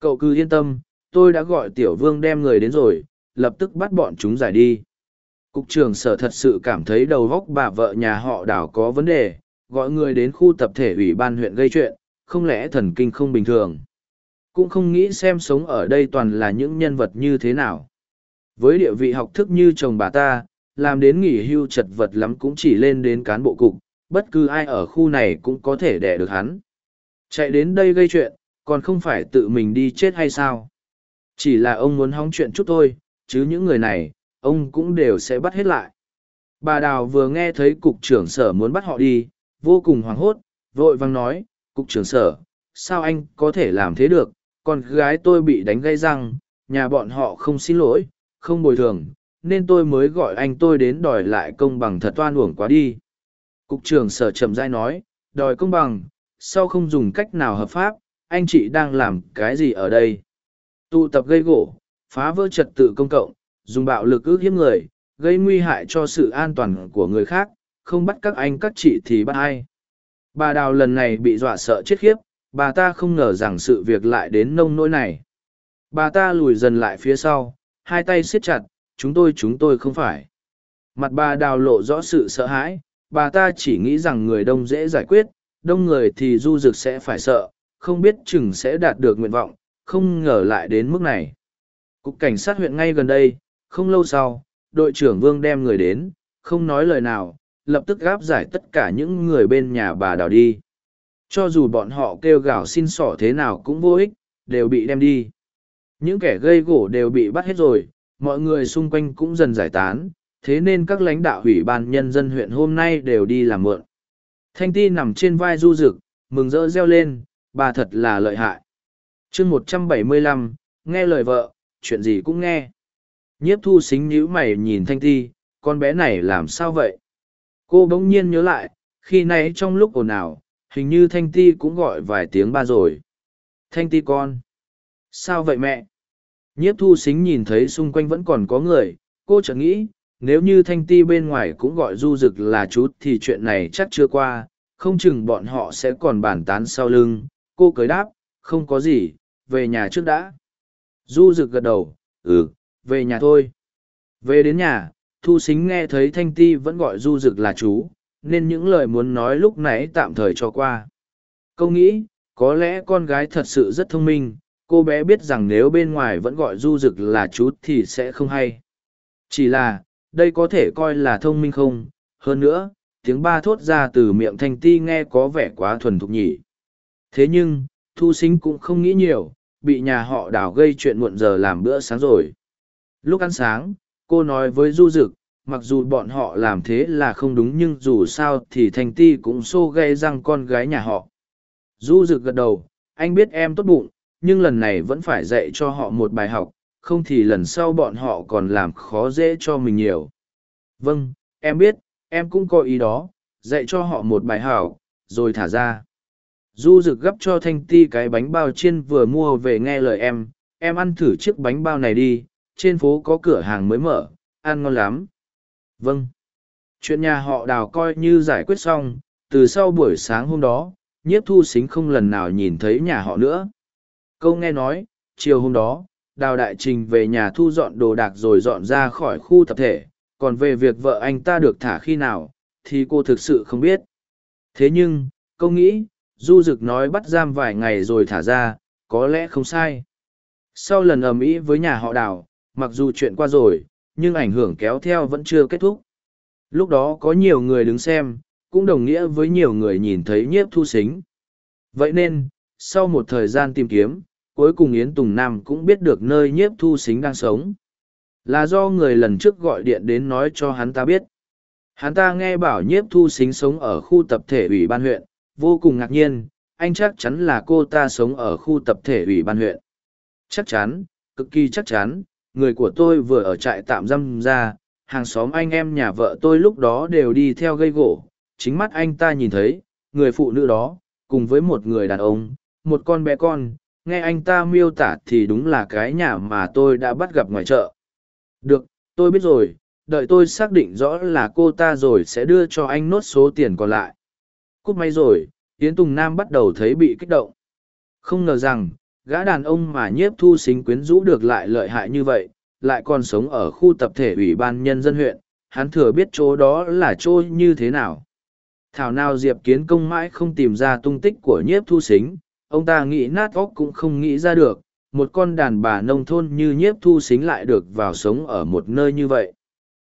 Cậu cứ yên tâm, tôi đã gọi tiểu vương đem người đến rồi, lập tức bắt bọn chúng giải đi. Cục trưởng sở thật sự cảm thấy đầu góc bà vợ nhà họ đảo có vấn đề, gọi người đến khu tập thể ủy ban huyện gây chuyện, không lẽ thần kinh không bình thường. Cũng không nghĩ xem sống ở đây toàn là những nhân vật như thế nào. Với địa vị học thức như chồng bà ta, làm đến nghỉ hưu chật vật lắm cũng chỉ lên đến cán bộ cục, bất cứ ai ở khu này cũng có thể đẻ được hắn. Chạy đến đây gây chuyện, còn không phải tự mình đi chết hay sao? Chỉ là ông muốn hóng chuyện chút thôi, chứ những người này, ông cũng đều sẽ bắt hết lại. Bà Đào vừa nghe thấy cục trưởng sở muốn bắt họ đi, vô cùng hoảng hốt, vội vang nói, cục trưởng sở, sao anh có thể làm thế được, con gái tôi bị đánh gây răng, nhà bọn họ không xin lỗi, không bồi thường, nên tôi mới gọi anh tôi đến đòi lại công bằng thật toan uổng quá đi. Cục trưởng sở chậm rãi nói, đòi công bằng, sao không dùng cách nào hợp pháp, anh chị đang làm cái gì ở đây? Tụ tập gây gỗ, phá vỡ trật tự công cộng, dùng bạo lực ước hiếp người, gây nguy hại cho sự an toàn của người khác, không bắt các anh các chị thì bắt ai. Bà Đào lần này bị dọa sợ chết khiếp, bà ta không ngờ rằng sự việc lại đến nông nỗi này. Bà ta lùi dần lại phía sau, hai tay siết chặt, chúng tôi chúng tôi không phải. Mặt bà Đào lộ rõ sự sợ hãi, bà ta chỉ nghĩ rằng người đông dễ giải quyết, đông người thì du dực sẽ phải sợ, không biết chừng sẽ đạt được nguyện vọng, không ngờ lại đến mức này. Cục cảnh sát huyện ngay gần đây, không lâu sau, đội trưởng Vương đem người đến, không nói lời nào, lập tức gáp giải tất cả những người bên nhà bà đào đi. Cho dù bọn họ kêu gào xin xỏ thế nào cũng vô ích, đều bị đem đi. Những kẻ gây gỗ đều bị bắt hết rồi, mọi người xung quanh cũng dần giải tán, thế nên các lãnh đạo ủy ban nhân dân huyện hôm nay đều đi làm mượn. Thanh ti nằm trên vai du rực, mừng rỡ reo lên, bà thật là lợi hại. chương một trăm bảy mươi lăm nghe lời vợ, chuyện gì cũng nghe. Nhiếp thu xính nhíu mày nhìn thanh ti, con bé này làm sao vậy? Cô bỗng nhiên nhớ lại, khi nãy trong lúc ồn ào, hình như thanh ti cũng gọi vài tiếng ba rồi. Thanh ti con. Sao vậy mẹ? Nhiếp thu xính nhìn thấy xung quanh vẫn còn có người, cô chợt nghĩ, nếu như thanh ti bên ngoài cũng gọi du rực là chú thì chuyện này chắc chưa qua, không chừng bọn họ sẽ còn bàn tán sau lưng. Cô cười đáp, không có gì, về nhà trước đã. Du rực gật đầu, ừ, về nhà thôi. Về đến nhà, Thu Sính nghe thấy Thanh Ti vẫn gọi Du Dực là chú, nên những lời muốn nói lúc nãy tạm thời cho qua. Câu nghĩ, có lẽ con gái thật sự rất thông minh, cô bé biết rằng nếu bên ngoài vẫn gọi Du Dực là chú thì sẽ không hay. Chỉ là, đây có thể coi là thông minh không, hơn nữa, tiếng ba thốt ra từ miệng Thanh Ti nghe có vẻ quá thuần thục nhỉ. Thế nhưng, Thu Sính cũng không nghĩ nhiều, bị nhà họ đào gây chuyện muộn giờ làm bữa sáng rồi. Lúc ăn sáng, cô nói với Du Dực, mặc dù bọn họ làm thế là không đúng nhưng dù sao thì Thanh Ti cũng xô gây răng con gái nhà họ. Du Dực gật đầu, anh biết em tốt bụng, nhưng lần này vẫn phải dạy cho họ một bài học, không thì lần sau bọn họ còn làm khó dễ cho mình nhiều. Vâng, em biết, em cũng có ý đó, dạy cho họ một bài học, rồi thả ra. Du Dực gấp cho Thanh Ti cái bánh bao chiên vừa mua về nghe lời em, em ăn thử chiếc bánh bao này đi, trên phố có cửa hàng mới mở, ăn ngon lắm. Vâng. Chuyện nhà họ đào coi như giải quyết xong, từ sau buổi sáng hôm đó, nhiếp thu xính không lần nào nhìn thấy nhà họ nữa. Câu nghe nói, chiều hôm đó, đào đại trình về nhà thu dọn đồ đạc rồi dọn ra khỏi khu tập thể, còn về việc vợ anh ta được thả khi nào, thì cô thực sự không biết. Thế nhưng, câu nghĩ, du dực nói bắt giam vài ngày rồi thả ra, có lẽ không sai. Sau lần ầm ĩ với nhà họ đào, mặc dù chuyện qua rồi, nhưng ảnh hưởng kéo theo vẫn chưa kết thúc. Lúc đó có nhiều người đứng xem, cũng đồng nghĩa với nhiều người nhìn thấy nhiếp thu xính. Vậy nên, sau một thời gian tìm kiếm, cuối cùng Yến Tùng Nam cũng biết được nơi nhiếp thu xính đang sống. Là do người lần trước gọi điện đến nói cho hắn ta biết. Hắn ta nghe bảo nhiếp thu xính sống ở khu tập thể ủy ban huyện, vô cùng ngạc nhiên, anh chắc chắn là cô ta sống ở khu tập thể ủy ban huyện. Chắc chắn, cực kỳ chắc chắn, người của tôi vừa ở trại tạm giam ra, hàng xóm anh em nhà vợ tôi lúc đó đều đi theo gây gỗ, chính mắt anh ta nhìn thấy, người phụ nữ đó, cùng với một người đàn ông, một con bé con, nghe anh ta miêu tả thì đúng là cái nhà mà tôi đã bắt gặp ngoài chợ. Được, tôi biết rồi, đợi tôi xác định rõ là cô ta rồi sẽ đưa cho anh nốt số tiền còn lại. Cúp máy rồi, Yến Tùng Nam bắt đầu thấy bị kích động. Không ngờ rằng, gã đàn ông mà nhiếp thu xính quyến rũ được lại lợi hại như vậy, lại còn sống ở khu tập thể ủy ban nhân dân huyện, hắn thừa biết chỗ đó là chỗ như thế nào. Thảo nào Diệp Kiến công mãi không tìm ra tung tích của nhiếp thu xính, ông ta nghĩ nát óc cũng không nghĩ ra được, một con đàn bà nông thôn như nhiếp thu xính lại được vào sống ở một nơi như vậy.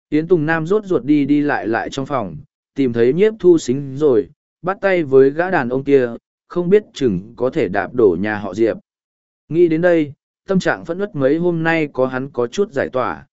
Yến Tùng Nam rốt ruột đi đi lại lại trong phòng, tìm thấy nhiếp thu xính rồi, bắt tay với gã đàn ông kia, không biết chừng có thể đạp đổ nhà họ Diệp. Nghĩ đến đây, tâm trạng phẫn ứt mấy hôm nay có hắn có chút giải tỏa.